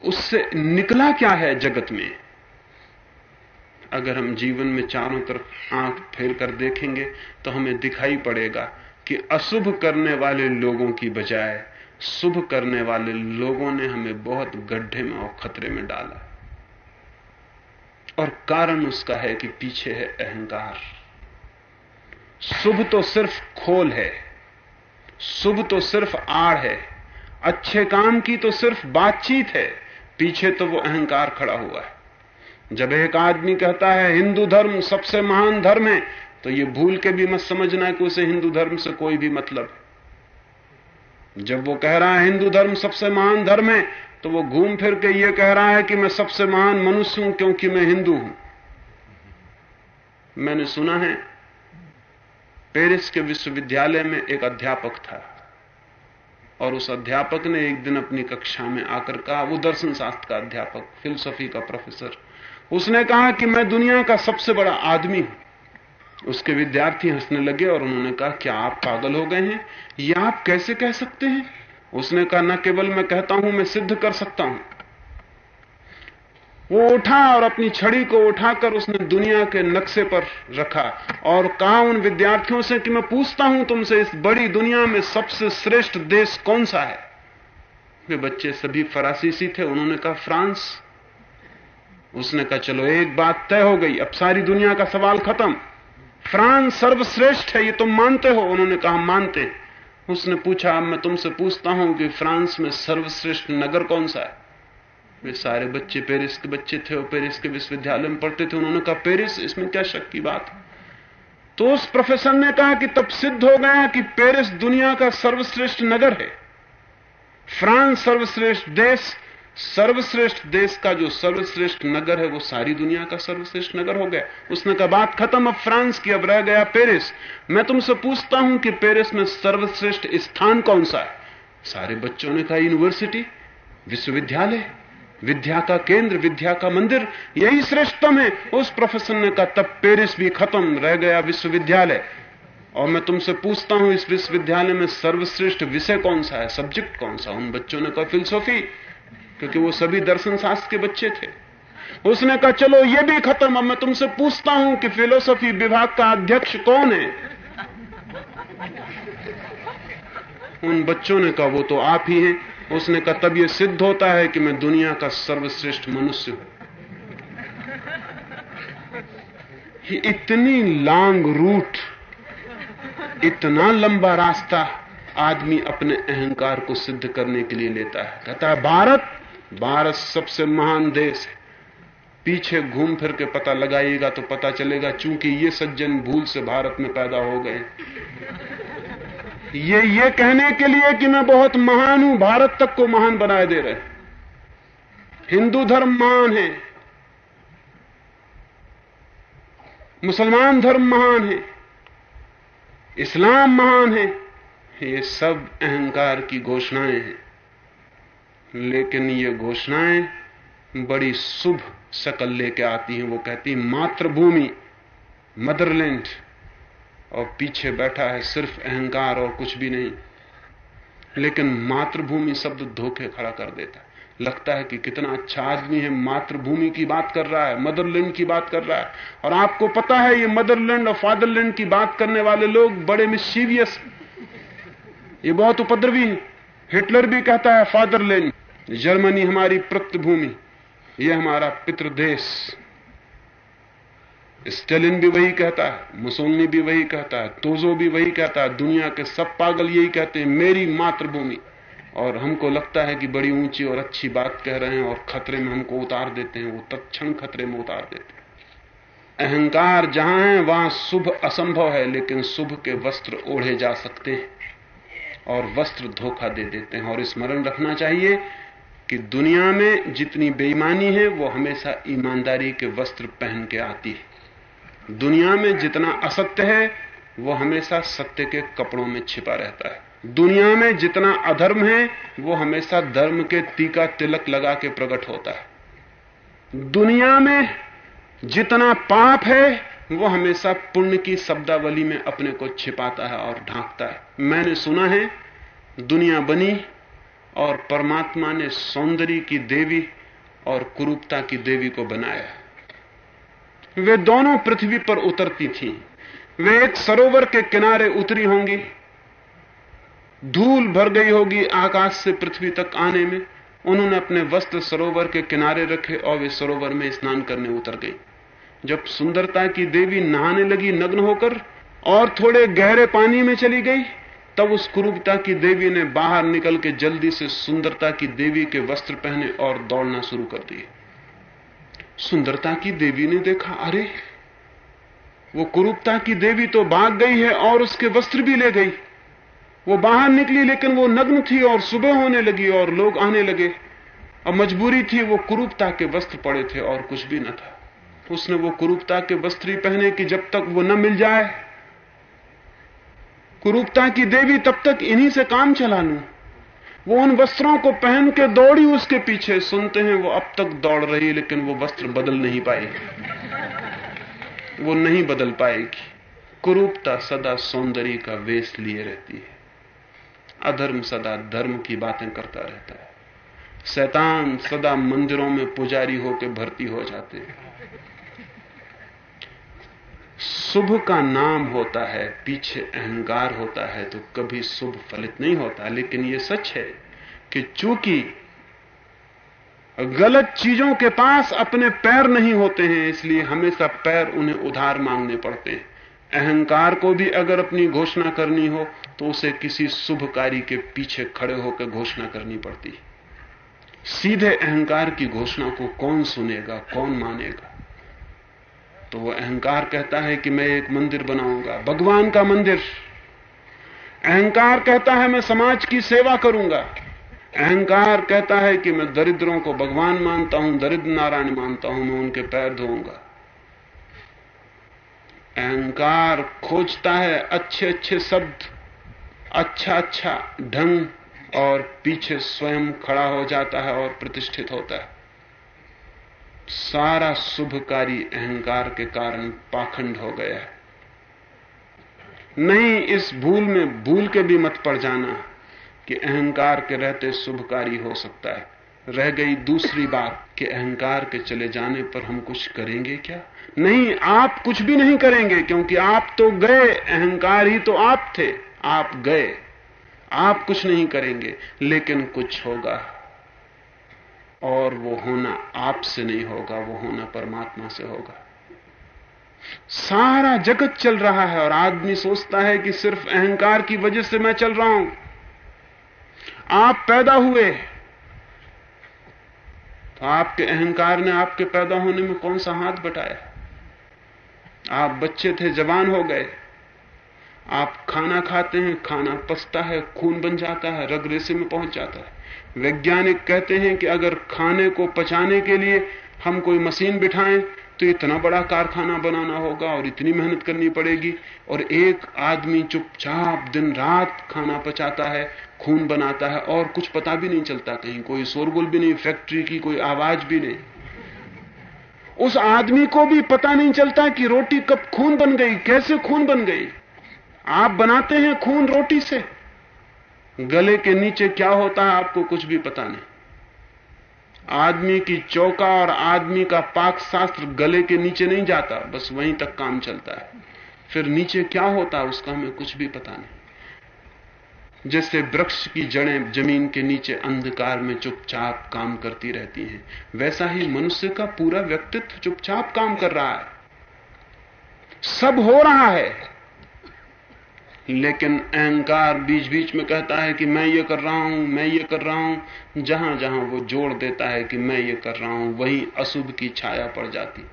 उससे निकला क्या है जगत में? अगर हम जीवन में चारों तरफ़ आँख फेर कर देखेंगे तो हमें दिखाई पड़ेगा कि अशुभ करने वाले लोगों की बजाय, शुभ करने वाले लोगों ने हमें बहुत गड्ढे में और खतरे में डाला। और कारण उसका है कि पीछे है अहंकार। शुभ तो सिर्फ़ खोल है, शुभ तो सिर्फ़ आड़ है। अच्छे काम की तो सिर्फ़ बातचीत है, पीछे तो वो अहंकार खड़ा हुआ है। जब एक आदमी कहता है, हिंदू धर्म सबसे महान धर्म है तो ये भूल के भी मत समझना कि उसे हिंदू धर्म से कोई भी मतलब जब वो कह रहा है, हिंदू धर्म सबसे महान धर्म है तो वो घूम फिर के ये कह रहा है कि मैं सबसे महान मनुष्य हूँ क्योंकि मैं हिंदू हूँ। मैंने सुना है, पेरिस के विश्वविद्यालय में एक अध्यापक था। और उस अध्यापक ने एक दिन अपनी कक्षा में आकर कहा, वो दर्शन शास्त्र का अध्यापक फिलोसफी का प्रोफेसर उसने कहा कि मैं दुनिया का सबसे बड़ा आदमी हूँ। उसके विद्यार्थी हंसने लगे और उन्होंने कहा, क्या आप पागल हो गए हैं? यह आप कैसे कह सकते हैं? उसने कहा, न केवल मैं कहता हूँ, मैं सिद्ध कर सकता हूँ। वो उठा और अपनी छड़ी को उठाकर उसने दुनिया के नक्शे पर रखा। और कहा उन विद्यार्थियों से कि मैं पूछता हूँ तुमसे, इस बड़ी दुनिया में सबसे श्रेष्ठ देश कौन सा है? वे बच्चे सभी फरासीसी थे, उन्होंने कहा, फ्रांस। उसने कहा, चलो, एक बात तय हो गई, अब सारी दुनिया का सवाल खत्म। फ्रांस सर्वश्रेष्ठ है, ये तुम मानते हो? उन्होंने कहा मानते उसने पूछा मैं तुमसे पूछता हूँ कि फ्रांस में सर्वश्रेष्ठ नगर कौन सा है? वे सारे बच्चे पेरिस के बच्चे थे और पेरिस के विश्वविद्यालय में पढ़ते थे। उन्होंने कहा, पेरिस, इसमें क्या शक की बात है? तो उस प्रोफेसर ने कहा कि तब सिद्ध हो गया कि पेरिस दुनिया का सर्वश्रेष्ठ नगर है। फ्रांस सर्वश्रेष्ठ देश सर्वश्रेष्ठ देश का जो सर्वश्रेष्ठ नगर है, वो सारी दुनिया का सर्वश्रेष्ठ नगर हो गया। उसने कहा, बात खत्म, अब फ्रांस की, अब रह गया पेरिस। मैं तुमसे पूछता हूँ कि पेरिस में सर्वश्रेष्ठ स्थान कौन सा है? सारे बच्चों ने कहा, यूनिवर्सिटी, विश्वविद्यालय विद्या का केंद्र विद्या का मंदिर, यही श्रेष्ठतम है। उस प्रोफेसर ने कहा, तब पेरिस भी खत्म, रह गया विश्वविद्यालय। और मैं तुमसे पूछता हूँ, इस विश्वविद्यालय में सर्वश्रेष्ठ विषय कौन सा है? सब्जेक्ट कौन सा? उन बच्चों ने कहा फिलोसॉफी क्योंकि वो सभी दर्शन शास्त्र के बच्चे थे। उसने कहा, चलो, ये भी खत्म। अब मैं तुमसे पूछता हूँ कि फिलोसॉफी विभाग का अध्यक्ष कौन है? उन बच्चों ने कहा, वो तो आप ही हैं। उसने कहा, तब ये सिद्ध होता है कि मैं दुनिया का सर्वश्रेष्ठ मनुष्य हूँ। इतनी लांग रूट, इतना लंबा रास्ता आदमी अपने अहंकार को सिद्ध करने के लिए लेता है। कहता है, भारत भारत सबसे महान देश है। पीछे घूम फिर के पता लगाइएगा तो पता चलेगा, चूँकि ये सज्जन भूल से भारत में पैदा हो गए ये ये कहने के लिए कि मैं बहुत महान हूँ, भारत तक को महान बनाए दे रहे हिंदू धर्म महान है। मुसलमान धर्म महान है। इस्लाम महान है। ये सब अहंकार की घोषणाएँ हैं। लेकिन ये घोषणाएँ बड़ी शुभ शकल लेके आती हैं। वो कहती मातृभूमि, मदरलैंड। और पीछे बैठा है सिर्फ़ अहंकार और कुछ भी नहीं। लेकिन मातृभूमि शब्द धोखे खड़ा कर देता है। लगता है कि कितना अच्छा आदमी है, मातृभूमि की बात कर रहा है, मदरलैंड की बात कर रहा है। और आपको पता है, ये मदरलैंड और फादरलैंड की बात करने वाले लोग बड़े मिशीवियस ये बहुत उपद्रवी है। हिटलर भी कहता है, फादरलैंड, जर्मनी हमारी प्रत्यभूमि यह हमारा पितृदेश। स्टेलिन भी वही कहता है, मुसोलनी भी वही कहता है, तोजो भी वही कहता है, दुनिया के सब पागल यही कहते हैं, मेरी मातृभूमि। और हमको लगता है कि बड़ी ऊँची और अच्छी बात कह रहे हैं और खतरे में हमको उतार देते हैं, वो तत्क्षण खतरे में उतार देते हैं। अहंकार जहाँ है, वहाँ शुभ असंभव है, लेकिन शुभ के वस्त्र ओढ़े जा सकते हैं और वस्त्र धोखा दे देते हैं। और स्मरण रखना चाहिए कि दुनिया में जितनी बेईमानी है, वो हमेशा ईमानदारी के वस्त्र पहन के आती है। दुनिया में जितना असत्य है, वो हमेशा सत्य के कपड़ों में छिपा रहता है। दुनिया में जितना अधर्म है, वो हमेशा धर्म के टीका तिलक लगा के प्रकट होता है। दुनिया में जितना पाप है, वो हमेशा पुण्य की शब्दावली में अपने को छिपाता है और ढांकता है। मैंने सुना है, दुनिया बनी और परमात्मा ने सौंदर्य की देवी और कुरूपता की देवी को बनाया वे दोनों पृथ्वी पर उतरती थी। वे एक सरोवर के किनारे उतरी होंगी। धूल भर गई होगी आकाश से पृथ्वी तक आने में। उन्होंने अपने वस्त्र सरोवर के किनारे रखे और वे सरोवर में स्नान करने उतर गई। जब सुंदरता की देवी नहाने लगी नग्न होकर और थोड़े गहरे पानी में चली गई, तब उस कुरूपता की देवी ने बाहर निकल के जल्दी से सुंदरता की देवी के वस्त्र पहने और दौड़ना शुरू कर दिए। सुंदरता की देवी ने देखा, अरे, वो कुरूपता की देवी तो भाग गई है और उसके वस्त्र भी ले गई। वो बाहर निकली, लेकिन वो नग्न थी और सुबह होने लगी और लोग आने लगे। अब मजबूरी थी, वो कुरूपता के वस्त्र पड़े थे और कुछ भी न था। उसने वो कुरूपता के वस्त्र ही पहने कि जब तक वो न मिल जाए, कुरूपता की देवी तब तक इन्हीं से काम चला लू। वो उन वस्त्रों को पहन के दौड़ी उसके पीछे। सुनते हैं वो अब तक दौड़ रही, लेकिन वो वस्त्र बदल नहीं पाएगी वो नहीं बदल पाएगी। कुरूपता सदा सौंदर्य का वेश लिए रहती है। अधर्म सदा धर्म की बातें करता रहता है। शैतान सदा मंदिरों में पुजारी होकर भर्ती हो जाते हैं। शुभ का नाम होता है, पीछे अहंकार होता है तो कभी शुभ फलित नहीं होता। लेकिन यह सच है कि चूँकि गलत चीज़ों के पास अपने पैर नहीं होते हैं, इसलिए हमेशा पैर उन्हें उधार मांगने पड़ते हैं। अहंकार को भी अगर अपनी घोषणा करनी हो तो उसे किसी शुभ कार्य के पीछे खड़े होकर घोषणा करनी पड़ती सीधे अहंकार की घोषणा को कौन सुनेगा, कौन मानेगा? तो वो अहंकार कहता है कि मैं एक मंदिर बनाऊँगा। भगवान का मंदिर। अहंकार कहता है मैं समाज की सेवा करूँगा। अहंकार कहता है कि मैं दरिद्रों को भगवान मानता हूँ, दरिद्र नारायण मानता हूँ, मैं उनके पैर धोऊँगा। अहंकार खोजता है अच्छे अच्छे शब्द अच्छा अच्छा ढंग, और पीछे स्वयं खड़ा हो जाता है और प्रतिष्ठित होता है। सारा शुभकारी अहंकार के कारण पाखंड हो गया नहीं, इस भूल में भूल के भी मत पड़ जाना कि अहंकार के रहते शुभकारी हो सकता है। रह गई दूसरी बात कि अहंकार के चले जाने पर हम कुछ करेंगे क्या? नहीं, आप कुछ भी नहीं करेंगे, क्योंकि आप तो गए, अहंकार ही तो आप थे। आप गए, आप कुछ नहीं करेंगे, लेकिन कुछ होगा। और वो होना आपसे नहीं होगा, वो होना परमात्मा से होगा। सारा जगत चल रहा है और आदमी सोचता है कि सिर्फ़ अहंकार की वजह से मैं चल रहा हूँ। आप पैदा हुए। तो आपके अहंकार ने आपके पैदा होने में कौन सा हाथ बटाया? आप बच्चे थे, जवान हो गए। आप खाना खाते हैं, खाना पसता है, खून बन जाता है रग रेसे में पहुँच जाता है। वैज्ञानिक कहते हैं कि अगर खाने को पचाने के लिए हम कोई मशीन बिठाएँ तो इतना बड़ा कारखाना बनाना होगा और इतनी मेहनत करनी पड़ेगी। और एक आदमी चुपचाप दिन रात खाना पचाता है, खून बनाता है और कुछ पता भी नहीं चलता कहीं। कोई शोरगुल भी नहीं, फैक्ट्री की कोई आवाज़ भी नहीं। उस आदमी को भी पता नहीं चलता कि रोटी कब खून बन गई, कैसे खून बन गई। आप बनाते हैं खून रोटी से। गले के नीचे क्या होता है आपको कुछ भी पता नहीं। आदमी की चौका और आदमी का पाक शास्त्र गले के नीचे नहीं जाता, बस वहीं तक काम चलता है। फिर नीचे क्या होता है उसका हमें कुछ भी पता नहीं। जैसे वृक्ष की जड़ें ज़मीन के नीचे अंधकार में चुपचाप काम करती रहती हैं, वैसा ही मनुष्य का पूरा व्यक्तित्व चुपचाप काम कर रहा है। सब हो रहा है। लेकिन अहंकार बीच बीच में कहता है कि मैं ये कर रहा हूँ, मैं ये कर रहा हूँ। जहाँ जहाँ वो जोड़ देता है कि मैं ये कर रहा हूँ, वहीं अशुभ की छाया पड़ जाती।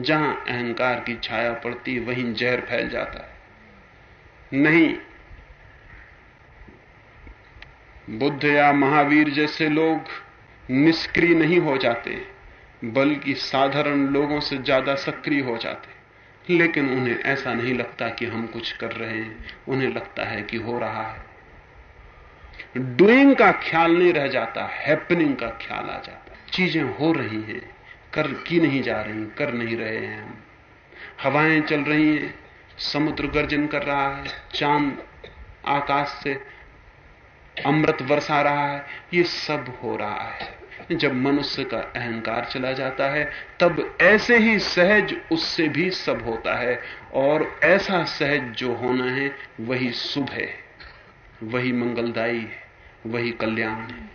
जहाँ अहंकार की छाया पड़ती, वहीं जहर फैल जाता है। नहीं, बुद्ध या महावीर जैसे लोग निष्क्रिय नहीं हो जाते, बल्कि साधारण लोगों से ज़्यादा सक्रिय हो जाते। लेकिन उन्हें ऐसा नहीं लगता कि हम कुछ कर रहे हैं। उन्हें लगता है कि हो रहा है। डूइंग का ख्याल नहीं रह जाता हैपनिंग का ख्याल आ जाता चीज़ें हो रही हैं, कर की नहीं जा रही, कर नहीं रहे हैं हम। हवाएँ चल रही हैं, समुद्र गर्जन कर रहा है, चाँद आकाश से अमृत बरसा रहा है, ये सब हो रहा है। जब मनुष्य का अहंकार चला जाता है, तब ऐसे ही सहज उससे भी सब होता है, और ऐसा सहज जो होना है, वही शुभ है, वही मंगलदायी है, वही कल्याण है।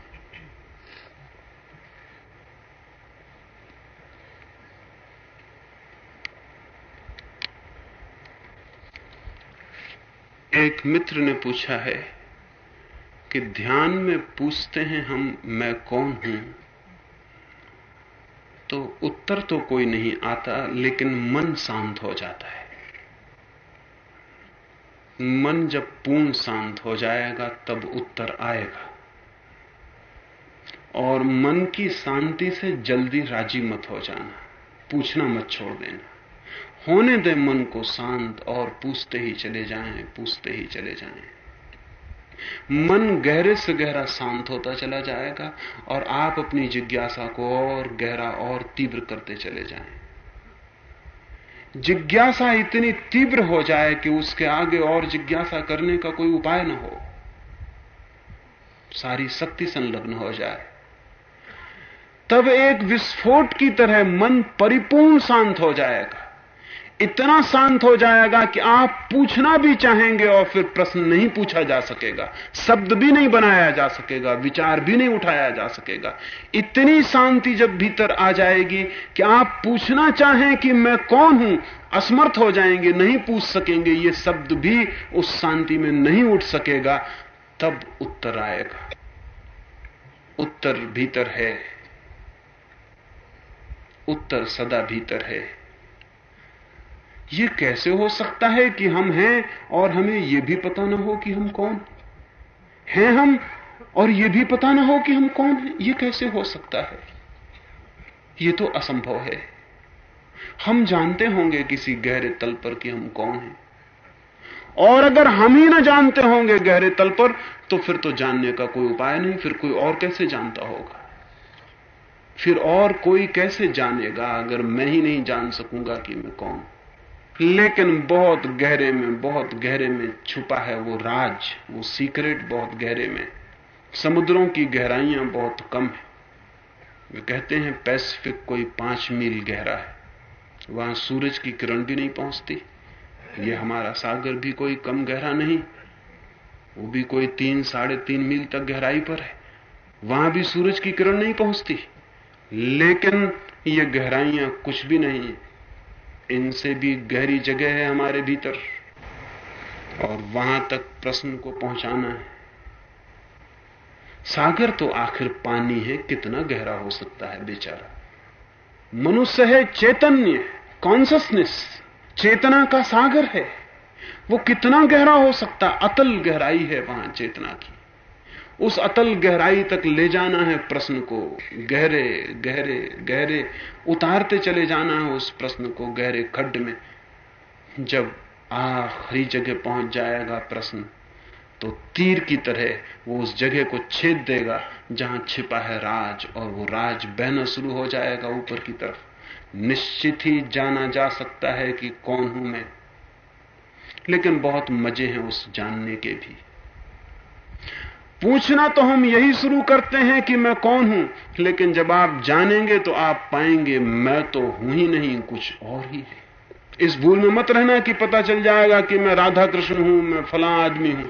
एक मित्र ने पूछा है कि ध्यान में पूछते हैं हम, मैं कौन हूँ? तो उत्तर तो कोई नहीं आता, लेकिन मन शांत हो जाता है। मन जब पूर्ण शांत हो जाएगा, तब उत्तर आएगा। और मन की शांति से जल्दी राज़ी मत हो जाना, पूछना मत छोड़ देना। होने दे मन को शांत और पूछते ही चले जाएँ, पूछते ही चले जाएँ। मन गहरे से गहरा शांत होता चला जाएगा और आप अपनी जिज्ञासा को और गहरा और तीव्र करते चले जाएँ। जिज्ञासा इतनी तीव्र हो जाए कि उसके आगे और जिज्ञासा करने का कोई उपाय ना हो। सारी शक्ति संलग्न हो जाए। तब एक विस्फोट की तरह मन परिपूर्ण शांत हो जाएगा। इतना शांत हो जाएगा कि आप पूछना भी चाहेंगे और फिर प्रश्न नहीं पूछा जा सकेगा। शब्द भी नहीं बनाया जा सकेगा, विचार भी नहीं उठाया जा सकेगा। इतनी शांति जब भीतर आ जाएगी कि आप पूछना चाहें कि मैं कौन हूँ, असमर्थ हो जाएँगे, नहीं पूछ सकेंगे, ये शब्द भी उस शांति में नहीं उठ सकेगा, तब उत्तर आएगा। उत्तर भीतर है। उत्तर सदा भीतर है। ये कैसे हो सकता है कि हम हैं और हमें यह भी पता ना हो कि हम कौन? हैं हम और यह भी पता ना हो कि हम कौन हैं? ये कैसे हो सकता है? ये तो असंभव है। हम जानते होंगे किसी गहरे तल पर कि हम कौन हैं। और अगर हम ही ना जानते होंगे गहरे तल पर तो फिर तो जानने का कोई उपाय नहीं, फिर कोई और कैसे जानता होगा? फिर और कोई कैसे जानेगा अगर मैं ही नहीं जान सकूँगा कि मैं कौन? लेकिन बहुत गहरे में, बहुत गहरे में छुपा है वो राज, वो सीक्रेट बहुत गहरे में। समुद्रों की गहराइयाँ बहुत कम है। वे कहते हैं पैसिफिक कोई पाँच मील गहरा है। वहाँ सूरज की किरण भी नहीं पहुँचती। ये हमारा सागर भी कोई कम गहरा नहीं। वो भी कोई तीन, साढ़े तीन मील तक गहराई पर है। वहाँ भी सूरज की किरण नहीं पहुँचती। लेकिन ये गहराइयाँ कुछ भी नहीं इनसे भी गहरी जगह है हमारे भीतर। और वहाँ तक प्रश्न को पहुंचाना है। सागर तो आखिर पानी है, कितना गहरा हो सकता है बेचारा? मनुष्य है, चैतन्य कॉन्सियसनेस चेतना का सागर है। वो कितना गहरा हो सकता? अतल गहराई है वहाँ चेतना की। उस अतल गहराई तक ले जाना है प्रश्न को। गहरे गहरे गहरे उतारते चले जाना है उस प्रश्न को गहरे खड्ड में। जब आखिरी जगह पहुँच जाएगा प्रश्न तो तीर की तरह वो उस जगह को छेद देगा, जहाँ छिपा है राज, और वो राज बहना शुरू हो जाएगा ऊपर की तरफ़। निश्चित ही जाना जा सकता है कि कौन हूँ मैं। लेकिन बहुत मज़े हैं उस जानने के भी। पूछना तो हम यही शुरू करते हैं कि मैं कौन हूँ, लेकिन जब आप जानेंगे तो आप पाएँगे मैं तो हूँ ही नहीं, कुछ और ही है। इस भूल में मत रहना कि पता चल जाएगा कि मैं राधा कृष्ण हूँ, मैं फला आदमी हूँ,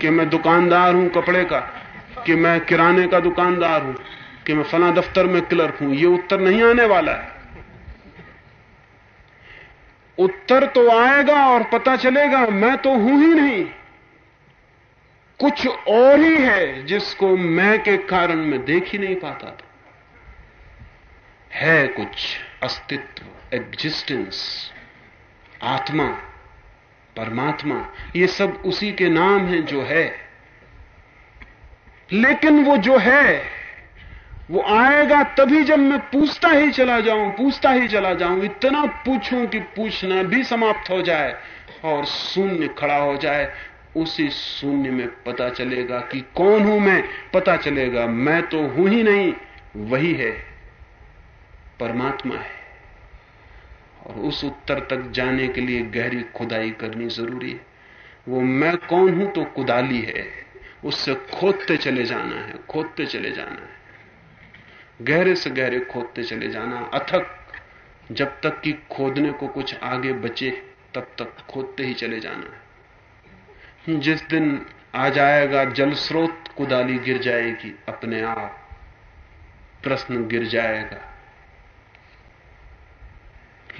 कि मैं दुकानदार हूँ कपड़े का, कि मैं किराने का दुकानदार हूँ, कि मैं फला दफ्तर में क्लर्क हूँ। ये उत्तर नहीं आने वाला है। उत्तर तो आएगा और पता चलेगा, मैं तो हूँ ही नहीं। कुछ और ही है जिसको मैं के कारण मैं देख ही नहीं पाता था। है कुछ अस्तित्व एग्जिस्टेंस आत्मा, परमात्मा, ये सब उसी के नाम हैं जो है। लेकिन वो जो है, वो आएगा तभी जब मैं पूछता ही चला जाऊँ, पूछता ही चला जाऊँ। इतना पूछूँ कि पूछना भी समाप्त हो जाए और शून्य खड़ा हो जाए। उसी शून्य में पता चलेगा कि कौन हूँ मैं। पता चलेगा, मैं तो हूँ ही नहीं, वही है। परमात्मा है। और उस उत्तर तक जाने के लिए गहरी खुदाई करनी ज़रूरी है। वो मैं कौन हूँ तो कुदाली है। उससे खोदते चले जाना है, खोदते चले जाना है। गहरे से गहरे खोदते चले जाना, अथक। जब तक कि खोदने को कुछ आगे बचे, तब तक खोदते ही चले जाना है। जिस दिन आ जाएगा जल स्रोत कुदाली गिर जाएगी अपने आप। प्रश्न गिर जाएगा।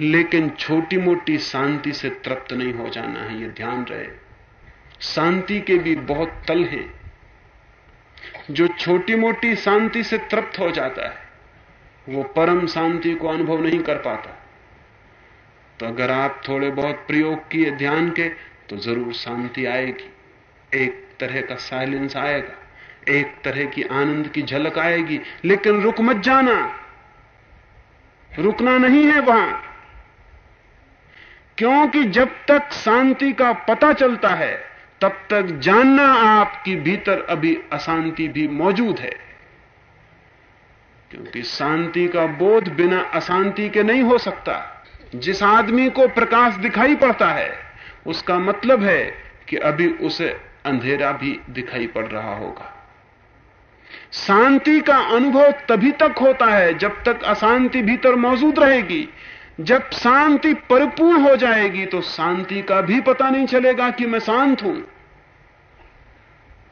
लेकिन छोटी मोटी शांति से तृप्त नहीं हो जाना है यह ध्यान रहे। शांति के भी बहुत तल हैं। जो छोटी मोटी शांति से तृप्त हो जाता है, वो परम शांति को अनुभव नहीं कर पाता। तो अगर आप थोड़े बहुत प्रयोग किए ध्यान के तो ज़रूर शांति आएगी। एक तरह का साइलेंस आएगा, एक तरह की आनंद की झलक आएगी। लेकिन रुक मत जाना। रुकना नहीं है वहाँ। क्योंकि जब तक शांति का पता चलता है, तब तक जानना आपकी भीतर अभी अशांति भी मौजूद है। क्योंकि शांति का बोध बिना अशांति के नहीं हो सकता। जिस आदमी को प्रकाश दिखाई पड़ता है उसका मतलब है कि अभी उसे अंधेरा भी दिखाई पड़ रहा होगा। शांति का अनुभव तभी तक होता है जब तक अशांति भीतर मौजूद रहेगी। जब शांति परिपूर्ण हो जाएगी तो शांति का भी पता नहीं चलेगा कि मैं शांत हूँ।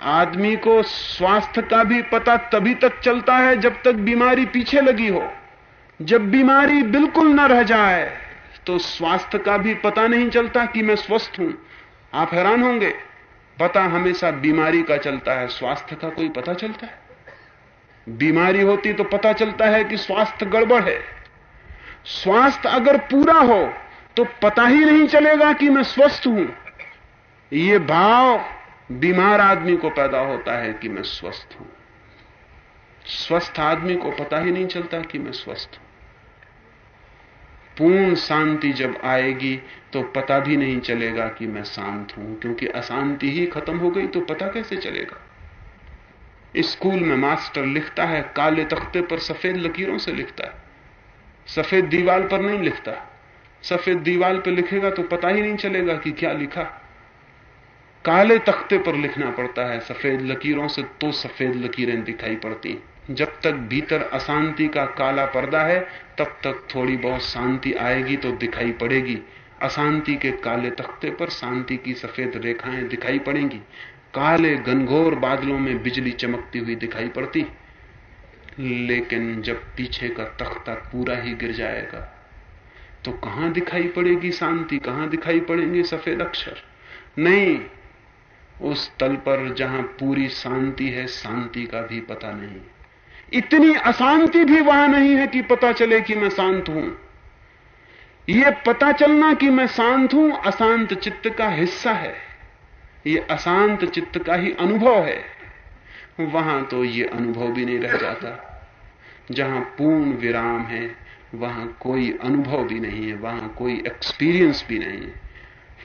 आदमी को स्वास्थ्य का भी पता तभी तक चलता है जब तक बीमारी पीछे लगी हो। जब बीमारी बिल्कुल न रह जाए तो स्वास्थ्य का भी पता नहीं चलता कि मैं स्वस्थ हूँ। आप हैरान होंगे। पता हमेशा बीमारी का चलता है, स्वास्थ्य का कोई पता चलता है? बीमारी होती तो पता चलता है कि स्वास्थ्य गड़बड़ है। स्वास्थ्य अगर पूरा हो तो पता ही नहीं चलेगा कि मैं स्वस्थ हूँ। यह भाव बीमार आदमी को पैदा होता है कि मैं स्वस्थ हूँ। स्वस्थ आदमी को पता ही नहीं चलता कि मैं स्वस्थ हूँ। पूर्ण शांति जब आएगी तो पता भी नहीं चलेगा कि मैं शांत हूँ, क्योंकि अशांति ही खत्म हो गई तो पता कैसे चलेगा? स्कूल में मास्टर लिखता है, काले तख्ते पर सफ़ेद लकीरों से लिखता है। सफ़ेद दीवार पर नहीं लिखता। सफ़ेद दीवार पर लिखेगा तो पता ही नहीं चलेगा कि क्या लिखा। काले तख्ते पर लिखना पड़ता है, सफ़ेद लकीरों से तो सफ़ेद लकीरें दिखाई पड़ती। जब तक भीतर अशांति का काला पर्दा है तब तक थोड़ी बहुत शांति आएगी तो दिखाई पड़ेगी। अशांति के काले तख्ते पर शांति की सफ़ेद रेखाएँ दिखाई पड़ेंगी। काले घनघोर बादलों में बिजली चमकती हुई दिखाई पड़ती। लेकिन जब पीछे का तख्ता पूरा ही गिर जाएगा तो कहाँ दिखाई पड़ेगी शांति? कहाँ दिखाई पड़ेंगे सफ़ेद अक्षर? नहीं, उस तल पर जहाँ पूरी शांति है, शांति का भी पता नहीं। इतनी अशांति भी वहाँ नहीं है कि पता चले कि मैं शांत हूँ। यह पता चलना कि मैं शांत हूँ, अशांत चित्त का हिस्सा है। यह अशांत चित्त का ही अनुभव है। वहाँ तो यह अनुभव भी नहीं रह जाता। जहाँ पूर्ण विराम है, वहाँ कोई अनुभव भी नहीं है, वहाँ कोई एक्सपीरियंस भी नहीं है।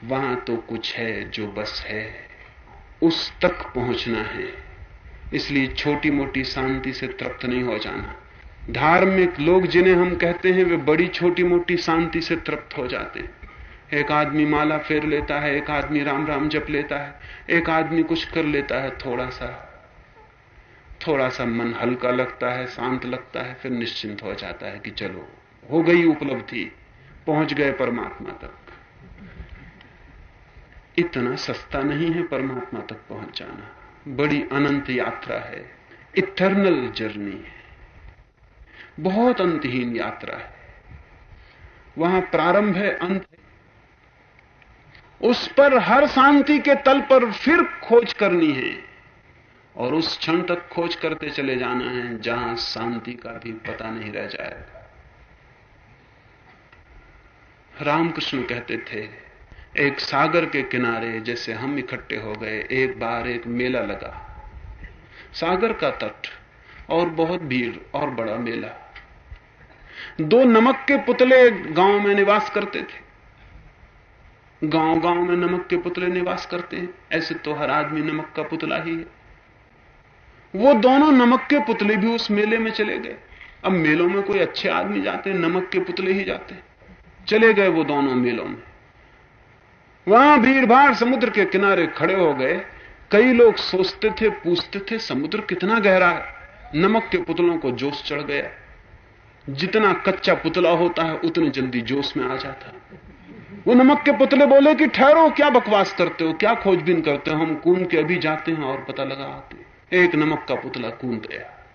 वहाँ तो कुछ है जो बस है। उस तक पहुँचना है। इसलिए छोटी मोटी शांति से तृप्त नहीं हो जाना। धार्मिक लोग जिन्हें हम कहते हैं, वे बड़ी छोटी मोटी शांति से तृप्त हो जाते हैं। एक आदमी माला फेर लेता है, एक आदमी राम राम जप लेता है, एक आदमी कुछ कर लेता है, थोड़ा सा थोड़ा सा मन हल्का लगता है, शांत लगता है, फिर निश्चिंत हो जाता है कि चलो, हो गई उपलब्धि, पहुँच गए परमात्मा तक। इतना सस्ता नहीं है परमात्मा तक पहुँच जाना। बड़ी अनंत यात्रा है। इटर्नल जर्नी है। बहुत अंतहीन यात्रा है। वहाँ प्रारंभ है, अंत है। उस पर हर शांति के तल पर फिर खोज करनी है। और उस क्षण तक खोज करते चले जाना है, जहाँ शांति का भी पता नहीं रह जाएगा रामकृष्ण कहते थे एक सागर के किनारे जैसे हम इकट्ठे हो गए, एक बार एक मेला लगा। सागर का तट और बहुत भीड़ और बड़ा मेला। दो नमक के पुतले गाँव में निवास करते थे। गाँव गाँव में नमक के पुतले निवास करते हैं। ऐसे तो हर आदमी नमक का पुतला ही है। वो दोनों नमक के पुतले भी उस मेले में चले गए। अब मेलों में कोई अच्छे आदमी जाते हैं, नमक के पुतले ही जाते हैं। चले गए वो दोनों मेलों में। वहाँ भीड़ भाड़ समुद्र के किनारे खड़े हो गए। कई लोग सोचते थे, पूछते थे, समुद्र कितना गहरा है। नमक के पुतलों को जोश चढ़ गया। जितना कच्चा पुतला होता है, उतने जल्दी जोश में आ जाता वो नमक के पुतले बोले कि, ठहरो, क्या बकवास करते हो? क्या खोजबीन करते हो? हम कूद के अभी जाते हैं और पता लगा आते एक नमक का पुतला कूद गया।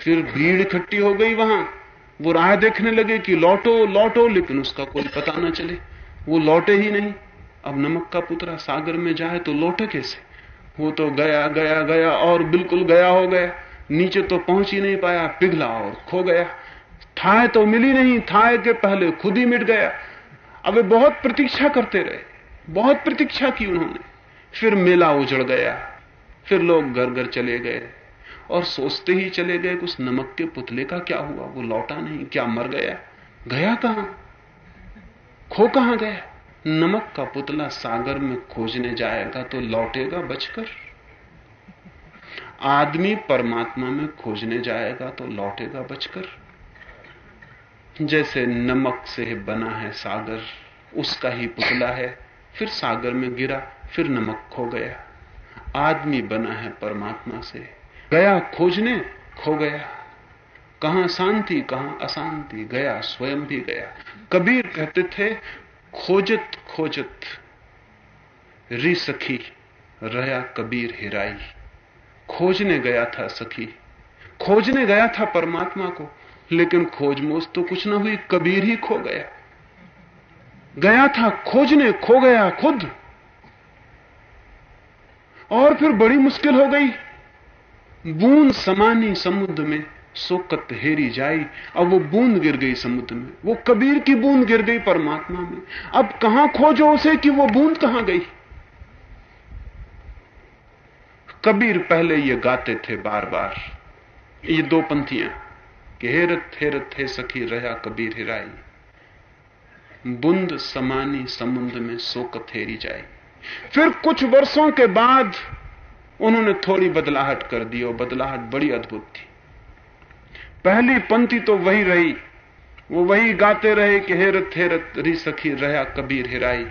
फिर भीड़ इकट्ठी हो गई वहाँ। वो राह देखने लगे कि लौटो लौटो, लेकिन उसका कोई पता ना चले। वो लौटे ही नहीं। अब नमक का पुतरा सागर में जाए तो लौटे कैसे? वो तो गया गया गया और बिल्कुल गया हो गया। नीचे तो पहुँच ही नहीं पाया, पिघला और खो गया। थाए तो मिली नहीं थाए के पहले खुद ही मिट गया। अब वे बहुत प्रतीक्षा करते रहे, बहुत प्रतीक्षा की उन्होंने। फिर मेला उजड़ गया, फिर लोग घर घर चले गए और सोचते ही चले गए कि उस नमक के पुतले का क्या हुआ? वो लौटा नहीं, क्या मर गया? गया कहाँ? खो कहाँ गया? नमक का पुतला सागर में खोजने जाएगा तो लौटेगा बचकर। आदमी परमात्मा में खोजने जाएगा तो लौटेगा बचकर। जैसे नमक से बना है सागर, उसका ही पुतला है, फिर सागर में गिरा, फिर नमक खो गया। आदमी बना है परमात्मा से। गया खोजने, खो गया। कहाँ शांति, कहाँ अशांति? गया, स्वयं भी गया। कबीर कहते थे, खोजत खोजत, री सखी रया कबीर हिराई। खोजने गया था सखी। खोजने गया था परमात्मा को, लेकिन खोजमोज तो कुछ ना हुई, कबीर ही खो गया। गया था, खोजने खो गया खुद। और फिर बड़ी मुश्किल हो गई। बूंद समानी समुद्र में सोकत हेरी जाई, अब वो बूंद गिर गई समुद्र में। वो कबीर की बूंद गिर गई परमात्मा में। अब कहाँ खोजो उसे कि वो बूंद कहाँ गई? कबीर पहले ये गाते थे बार बार ये दो पंथियाँ, कि हेरत हेरत, हे सखी, रहा कबीर हिराई। बुंद समानी समुद्र में सोकत हेरी जाए फिर कुछ वर्षों के बाद उन्होंने थोड़ी बदलाहट कर दी, और बदलाहट बड़ी अद्भुत थी। पहली पंक्ति तो वही रही। वो वही गाते रहे कि हेरत हेरत री सखी, रहा कबीर हिराई।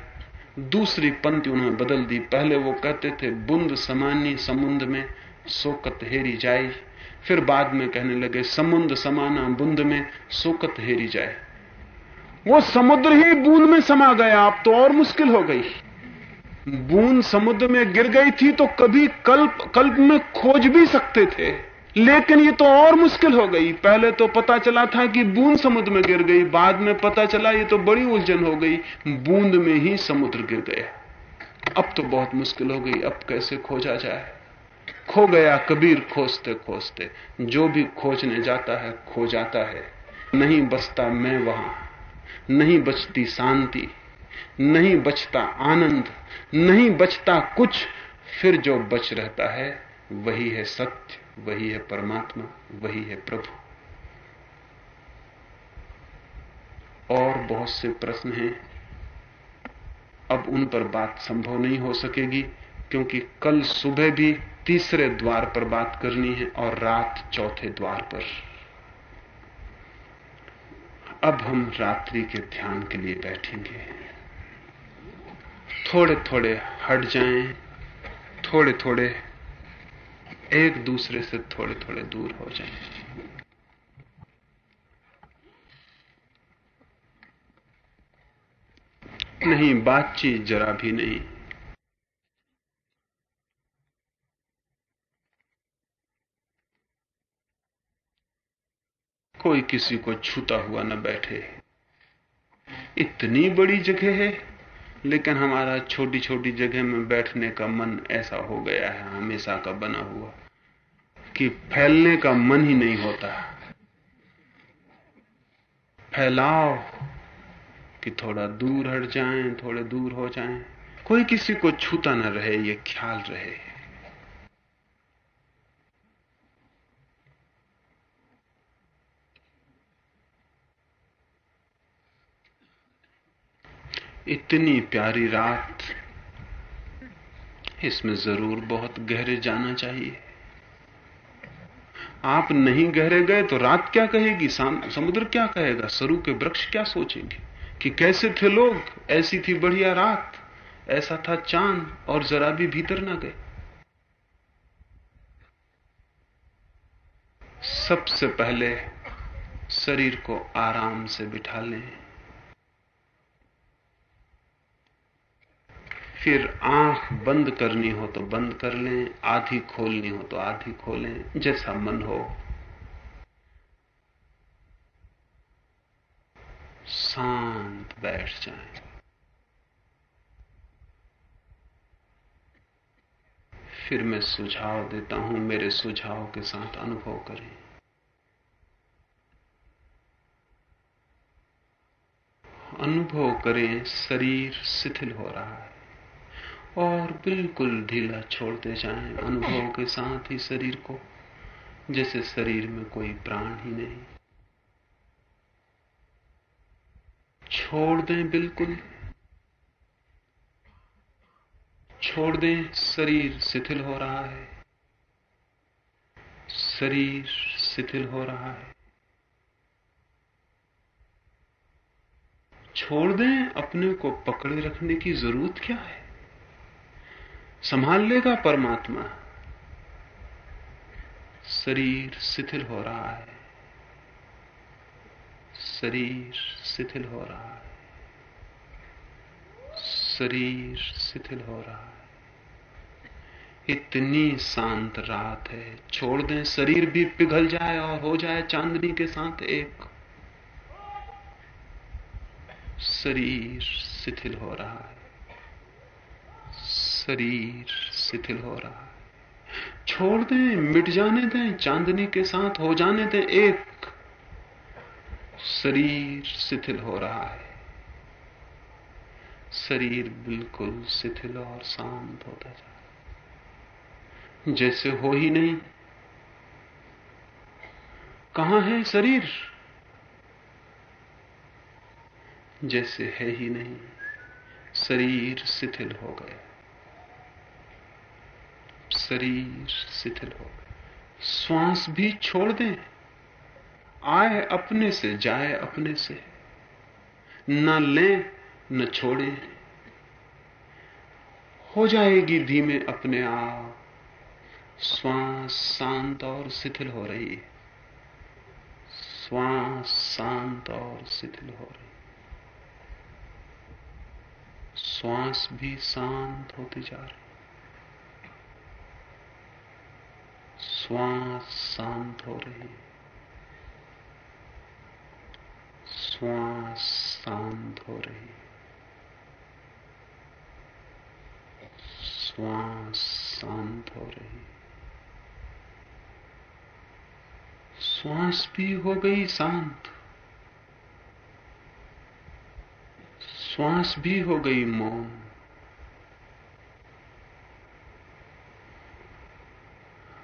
दूसरी पंक्ति उन्होंने बदल दी। पहले वो कहते थे, बुंद समानी समुद्र में, सोकत हेरी जाए फिर बाद में कहने लगे समुद्र समाना बुंद में, सोकत हेरी जाए वो समुद्र ही बूंद में समा गया आप तो और मुश्किल हो गई। बूंद समुद्र में गिर गई थी तो कभी कल्प कल्प में खोज भी सकते थे। लेकिन ये तो और मुश्किल हो गई। पहले तो पता चला था कि बूंद समुद्र में गिर गई, बाद में पता चला ये तो बड़ी उलझन हो गई, बूंद में ही समुद्र गिर गया अब तो बहुत मुश्किल हो गई, अब कैसे खोजा जाए? खो गया कबीर खोजते खोजते जो भी खोजने जाता है, खो जाता है। नहीं बचता मैं वहाँ, नहीं बचती शांति, नहीं बचता आनंद, नहीं बचता कुछ, फिर जो बच रहता है, वही है सत्य। वही है परमात्मा वही है प्रभु। और बहुत से प्रश्न हैं। अब उन पर बात संभव नहीं हो सकेगी क्योंकि कल सुबह भी तीसरे द्वार पर बात करनी है और रात चौथे द्वार पर। अब हम रात्रि के ध्यान के लिए बैठेंगे। थोड़े थोड़े हट जाएँ, थोड़े थोड़े एक दूसरे से थोड़े थोड़े दूर हो जाएँ। नहीं, बातचीत जरा भी नहीं। कोई किसी को छूता हुआ न बैठे। इतनी बड़ी जगह है, लेकिन हमारा छोटी छोटी जगह में बैठने का मन ऐसा हो गया है, हमेशा का बना हुआ। कि फैलने का मन ही नहीं होता। फैलाओ कि थोड़ा दूर हट जाएँ, थोड़े दूर हो जाएँ। कोई किसी को छूता ना रहे ये ख्याल रहे। इतनी प्यारी रात इसमें ज़रूर बहुत गहरे जाना चाहिए। आप नहीं गहरे गए तो रात क्या कहेगी? समुद्र क्या कहेगा? सरू के वृक्ष क्या सोचेंगे? कि कैसे थे लोग? ऐसी थी बढ़िया रात। ऐसा था चाँद और जरा भी भीतर ना गए। सबसे पहले शरीर को आराम से बिठा लें। फिर आँख बंद करनी हो तो बंद कर लें, आधी खोलनी हो तो आधी खोलें, जैसा मन हो। शांत बैठ जाएँ। फिर मैं सुझाव देता हूँ, मेरे सुझाव के साथ अनुभव करें। अनुभव करें, शरीर शिथिल हो रहा है। और बिल्कुल ढीला छोड़ते जाएँ अनुभव के साथ ही शरीर को, जैसे शरीर में कोई प्राण ही नहीं। छोड़ दें बिल्कुल। छोड़ दें, शरीर शिथिल हो रहा है। शरीर शिथिल हो रहा है। छोड़ दें, अपने को पकड़े रखने की ज़रूरत क्या है? संभाल लेगा परमात्मा। शरीर शिथिल हो रहा है। शरीर शिथिल हो रहा है। शरीर शिथिल हो रहा है। इतनी शांत रात है। छोड़ दें, शरीर भी पिघल जाए और हो जाए चांदनी के साथ एक। शरीर शिथिल हो रहा है। शरीर शिथिल हो रहा है। छोड़ दें, मिट जाने दें, चांदनी के साथ हो जाने दें, एक शरीर शिथिल हो रहा है। शरीर बिल्कुल शिथिल और शांत होता जा रहा जैसे हो ही नहीं। कहाँ है शरीर? जैसे है ही नहीं, शरीर शिथिल हो गया। शरीर शिथिल हो श्वास भी छोड़ दें। आए अपने से, जाए अपने से। न लें, न छोड़ें। हो जाएगी धीमे अपने आप। श्वास शांत और शिथिल हो रही है। श्वास शांत और शिथिल हो रही श्वास भी शांत होती जा रही श्वास शांत हो रही श्वास शांत हो रही श्वास शांत हो रही श्वास भी हो गई शांत श्वास भी हो गई मौन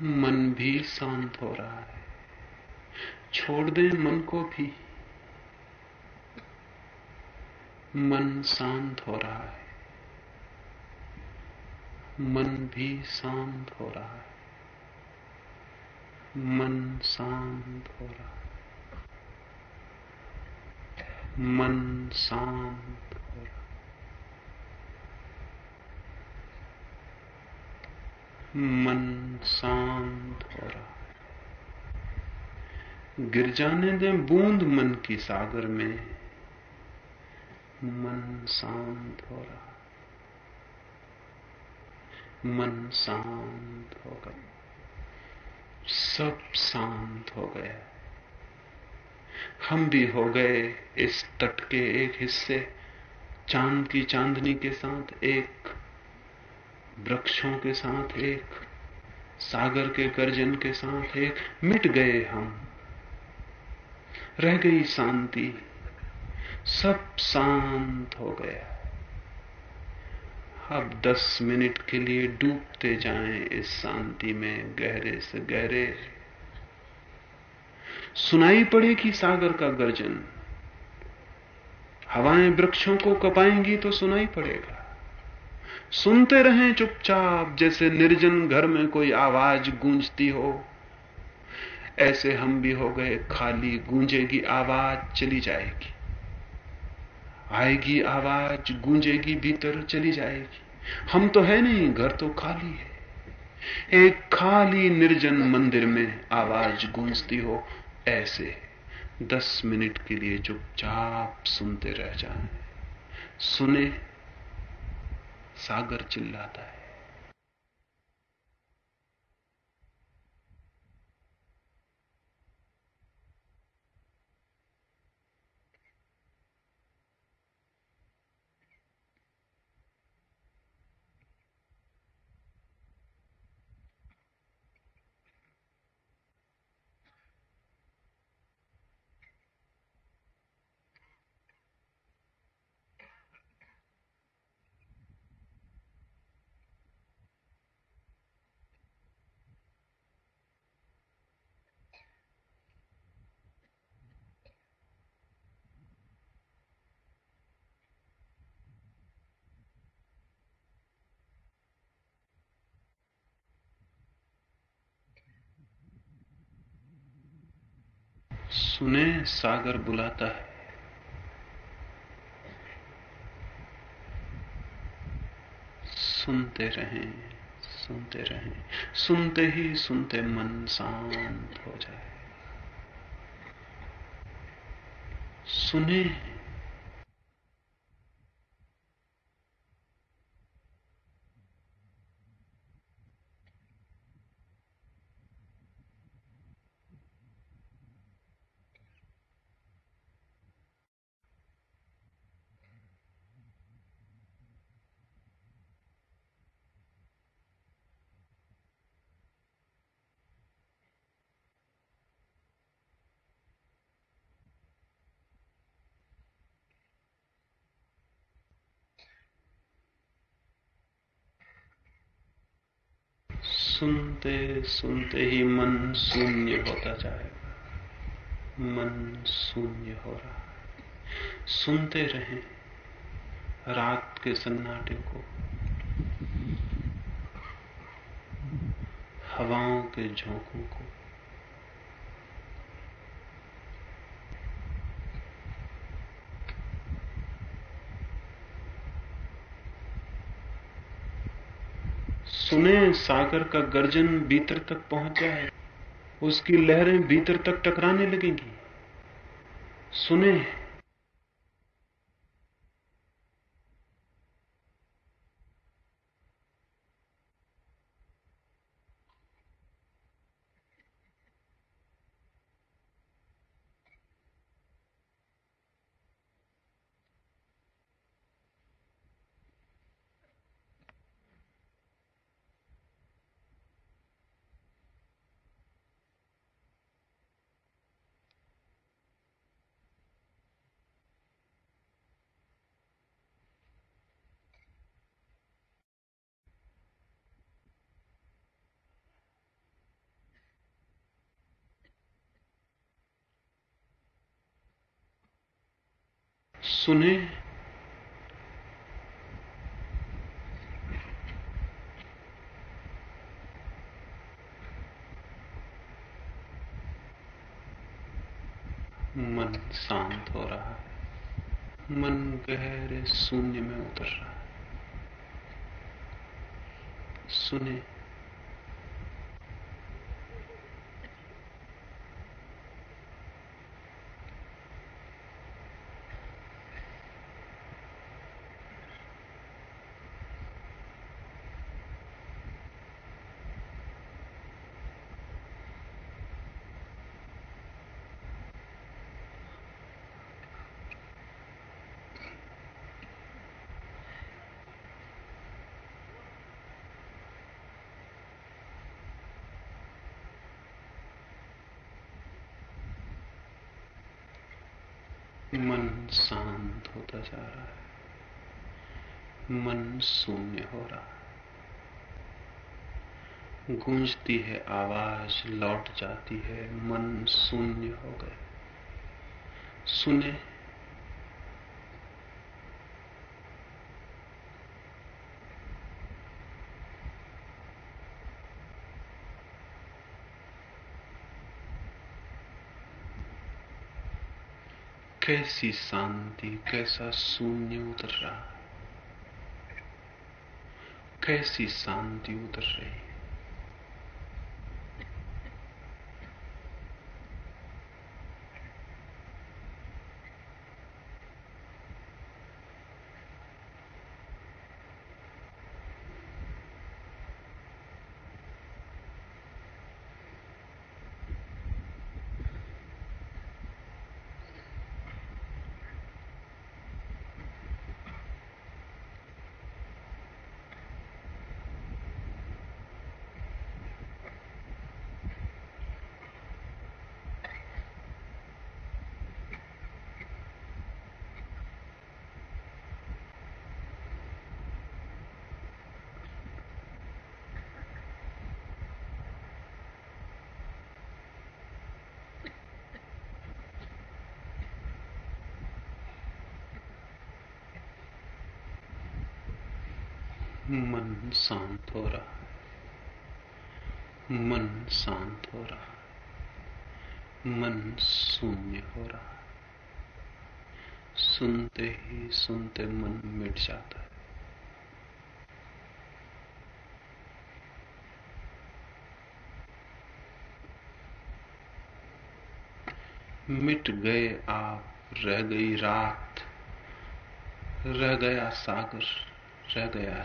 मन भी शांत हो रहा है। छोड़ दें मन को भी। मन शांत हो रहा है। मन भी शांत हो रहा है। मन शांत हो रहा है। मन शांत हो रहा मन शांत हो रहा है। गिर जाने दें बूंद मन की सागर में। मन शांत हो रहा मन शांत हो गया। सब शांत हो गया। हम भी हो गए इस तट के एक हिस्से, चाँद की चांदनी के साथ एक वृक्षों के साथ एक, सागर के गर्जन के साथ एक, मिट गए हम। रह गई शांति। सब शांत हो गया। अब दस मिनट के लिए डूबते जाएँ इस शांति में गहरे से गहरे। सुनाई पड़ेगी सागर का गर्जन। हवाएँ वृक्षों को कपाएँगी तो सुनाई पड़ेगा। सुनते रहें चुपचाप, जैसे निर्जन घर में कोई आवाज़ गूंजती हो। ऐसे हम भी हो गए, खाली गूंजेगी आवाज़, चली जाएगी। आएगी आवाज़, गूंजेगी, भीतर चली जाएगी। हम तो है नहीं, घर तो खाली है। एक खाली निर्जन मंदिर में आवाज़ गूंजती हो, ऐसे दस मिनट के लिए चुपचाप सुनते रह जाएँ। सुने सागर चिल्लाता है। सुने, सागर बुलाता है। सुनते रहें सुनते रहें, सुनते ही सुनते मन शांत हो जाए। सुने सुनते सुनते ही मन शून्य होता जाएगा। मन शून्य हो रहा है। सुनते रहें रात के सन्नाटे को। हवाओं के झोंकों को। सुने सागर का गर्जन भीतर तक पहुँच जाए, उसकी लहरें भीतर तक टकराने लगेंगी। सुने सुने। मन शांत हो रहा है। मन गहरे शून्य में उतर रहा है। सुने मन शांत होता जा रहा है। मन शून्य हो रहा है। गूंजती है आवाज़, लौट जाती है, मन शून्य हो गए सुने कैसी शांति कैसा शून्य उतर रहा कैसी शांति उतर रही मन शांत हो रहा मन शांत हो रहा मन शून्य हो रहा सुनते ही सुनते मन मिट जाता है। मिट गए आप, रह गई रात, रह गया सागर। रह गया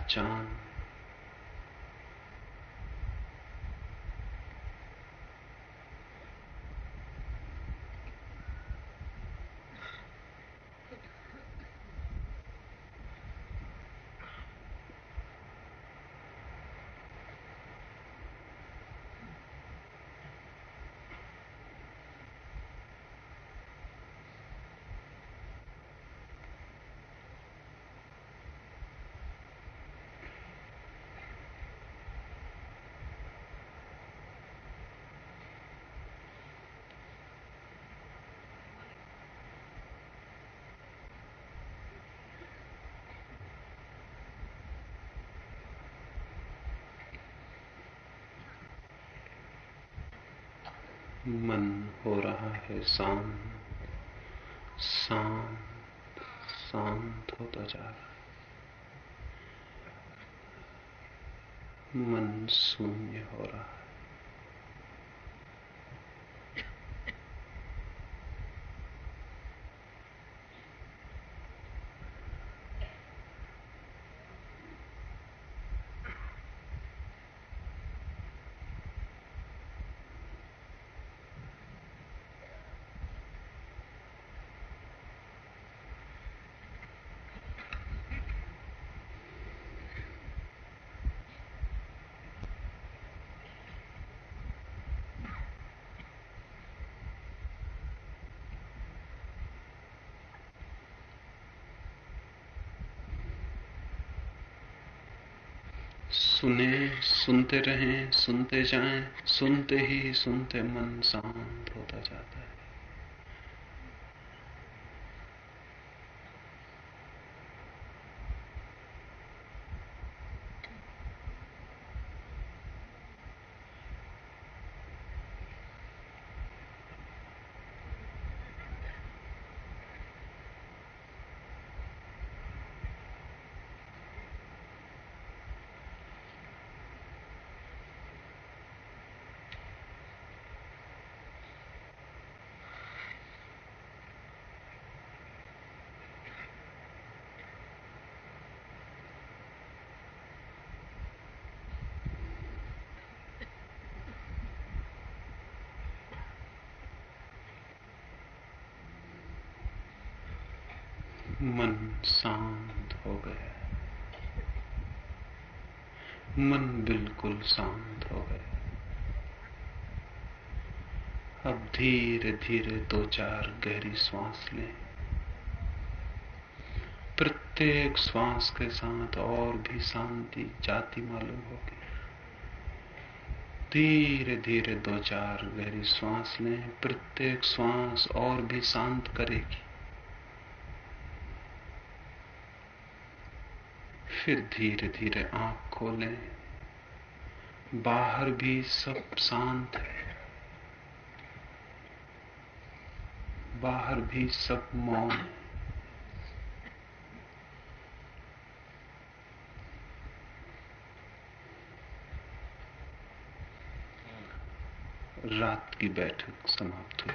शांत शांत शांत होता जा रहा मन शून्य हो रहा है। सुने सुनते रहें सुनते जाएँ सुनते ही सुनते मन शांत होता जाता है मन शांत हो गया मन बिल्कुल शांत हो गए। अब धीरे धीरे दो चार गहरी श्वास लें। प्रत्येक श्वास के साथ और भी शांति जाती मालूम होगी। धीरे धीरे दो चार गहरी श्वास लें। प्रत्येक श्वास और भी शांत करेगी। फिर धीरे धीरे आँख खोलें। बाहर भी सब शांत है। बाहर भी सब मौन है। रात की बैठक समाप्त हुई।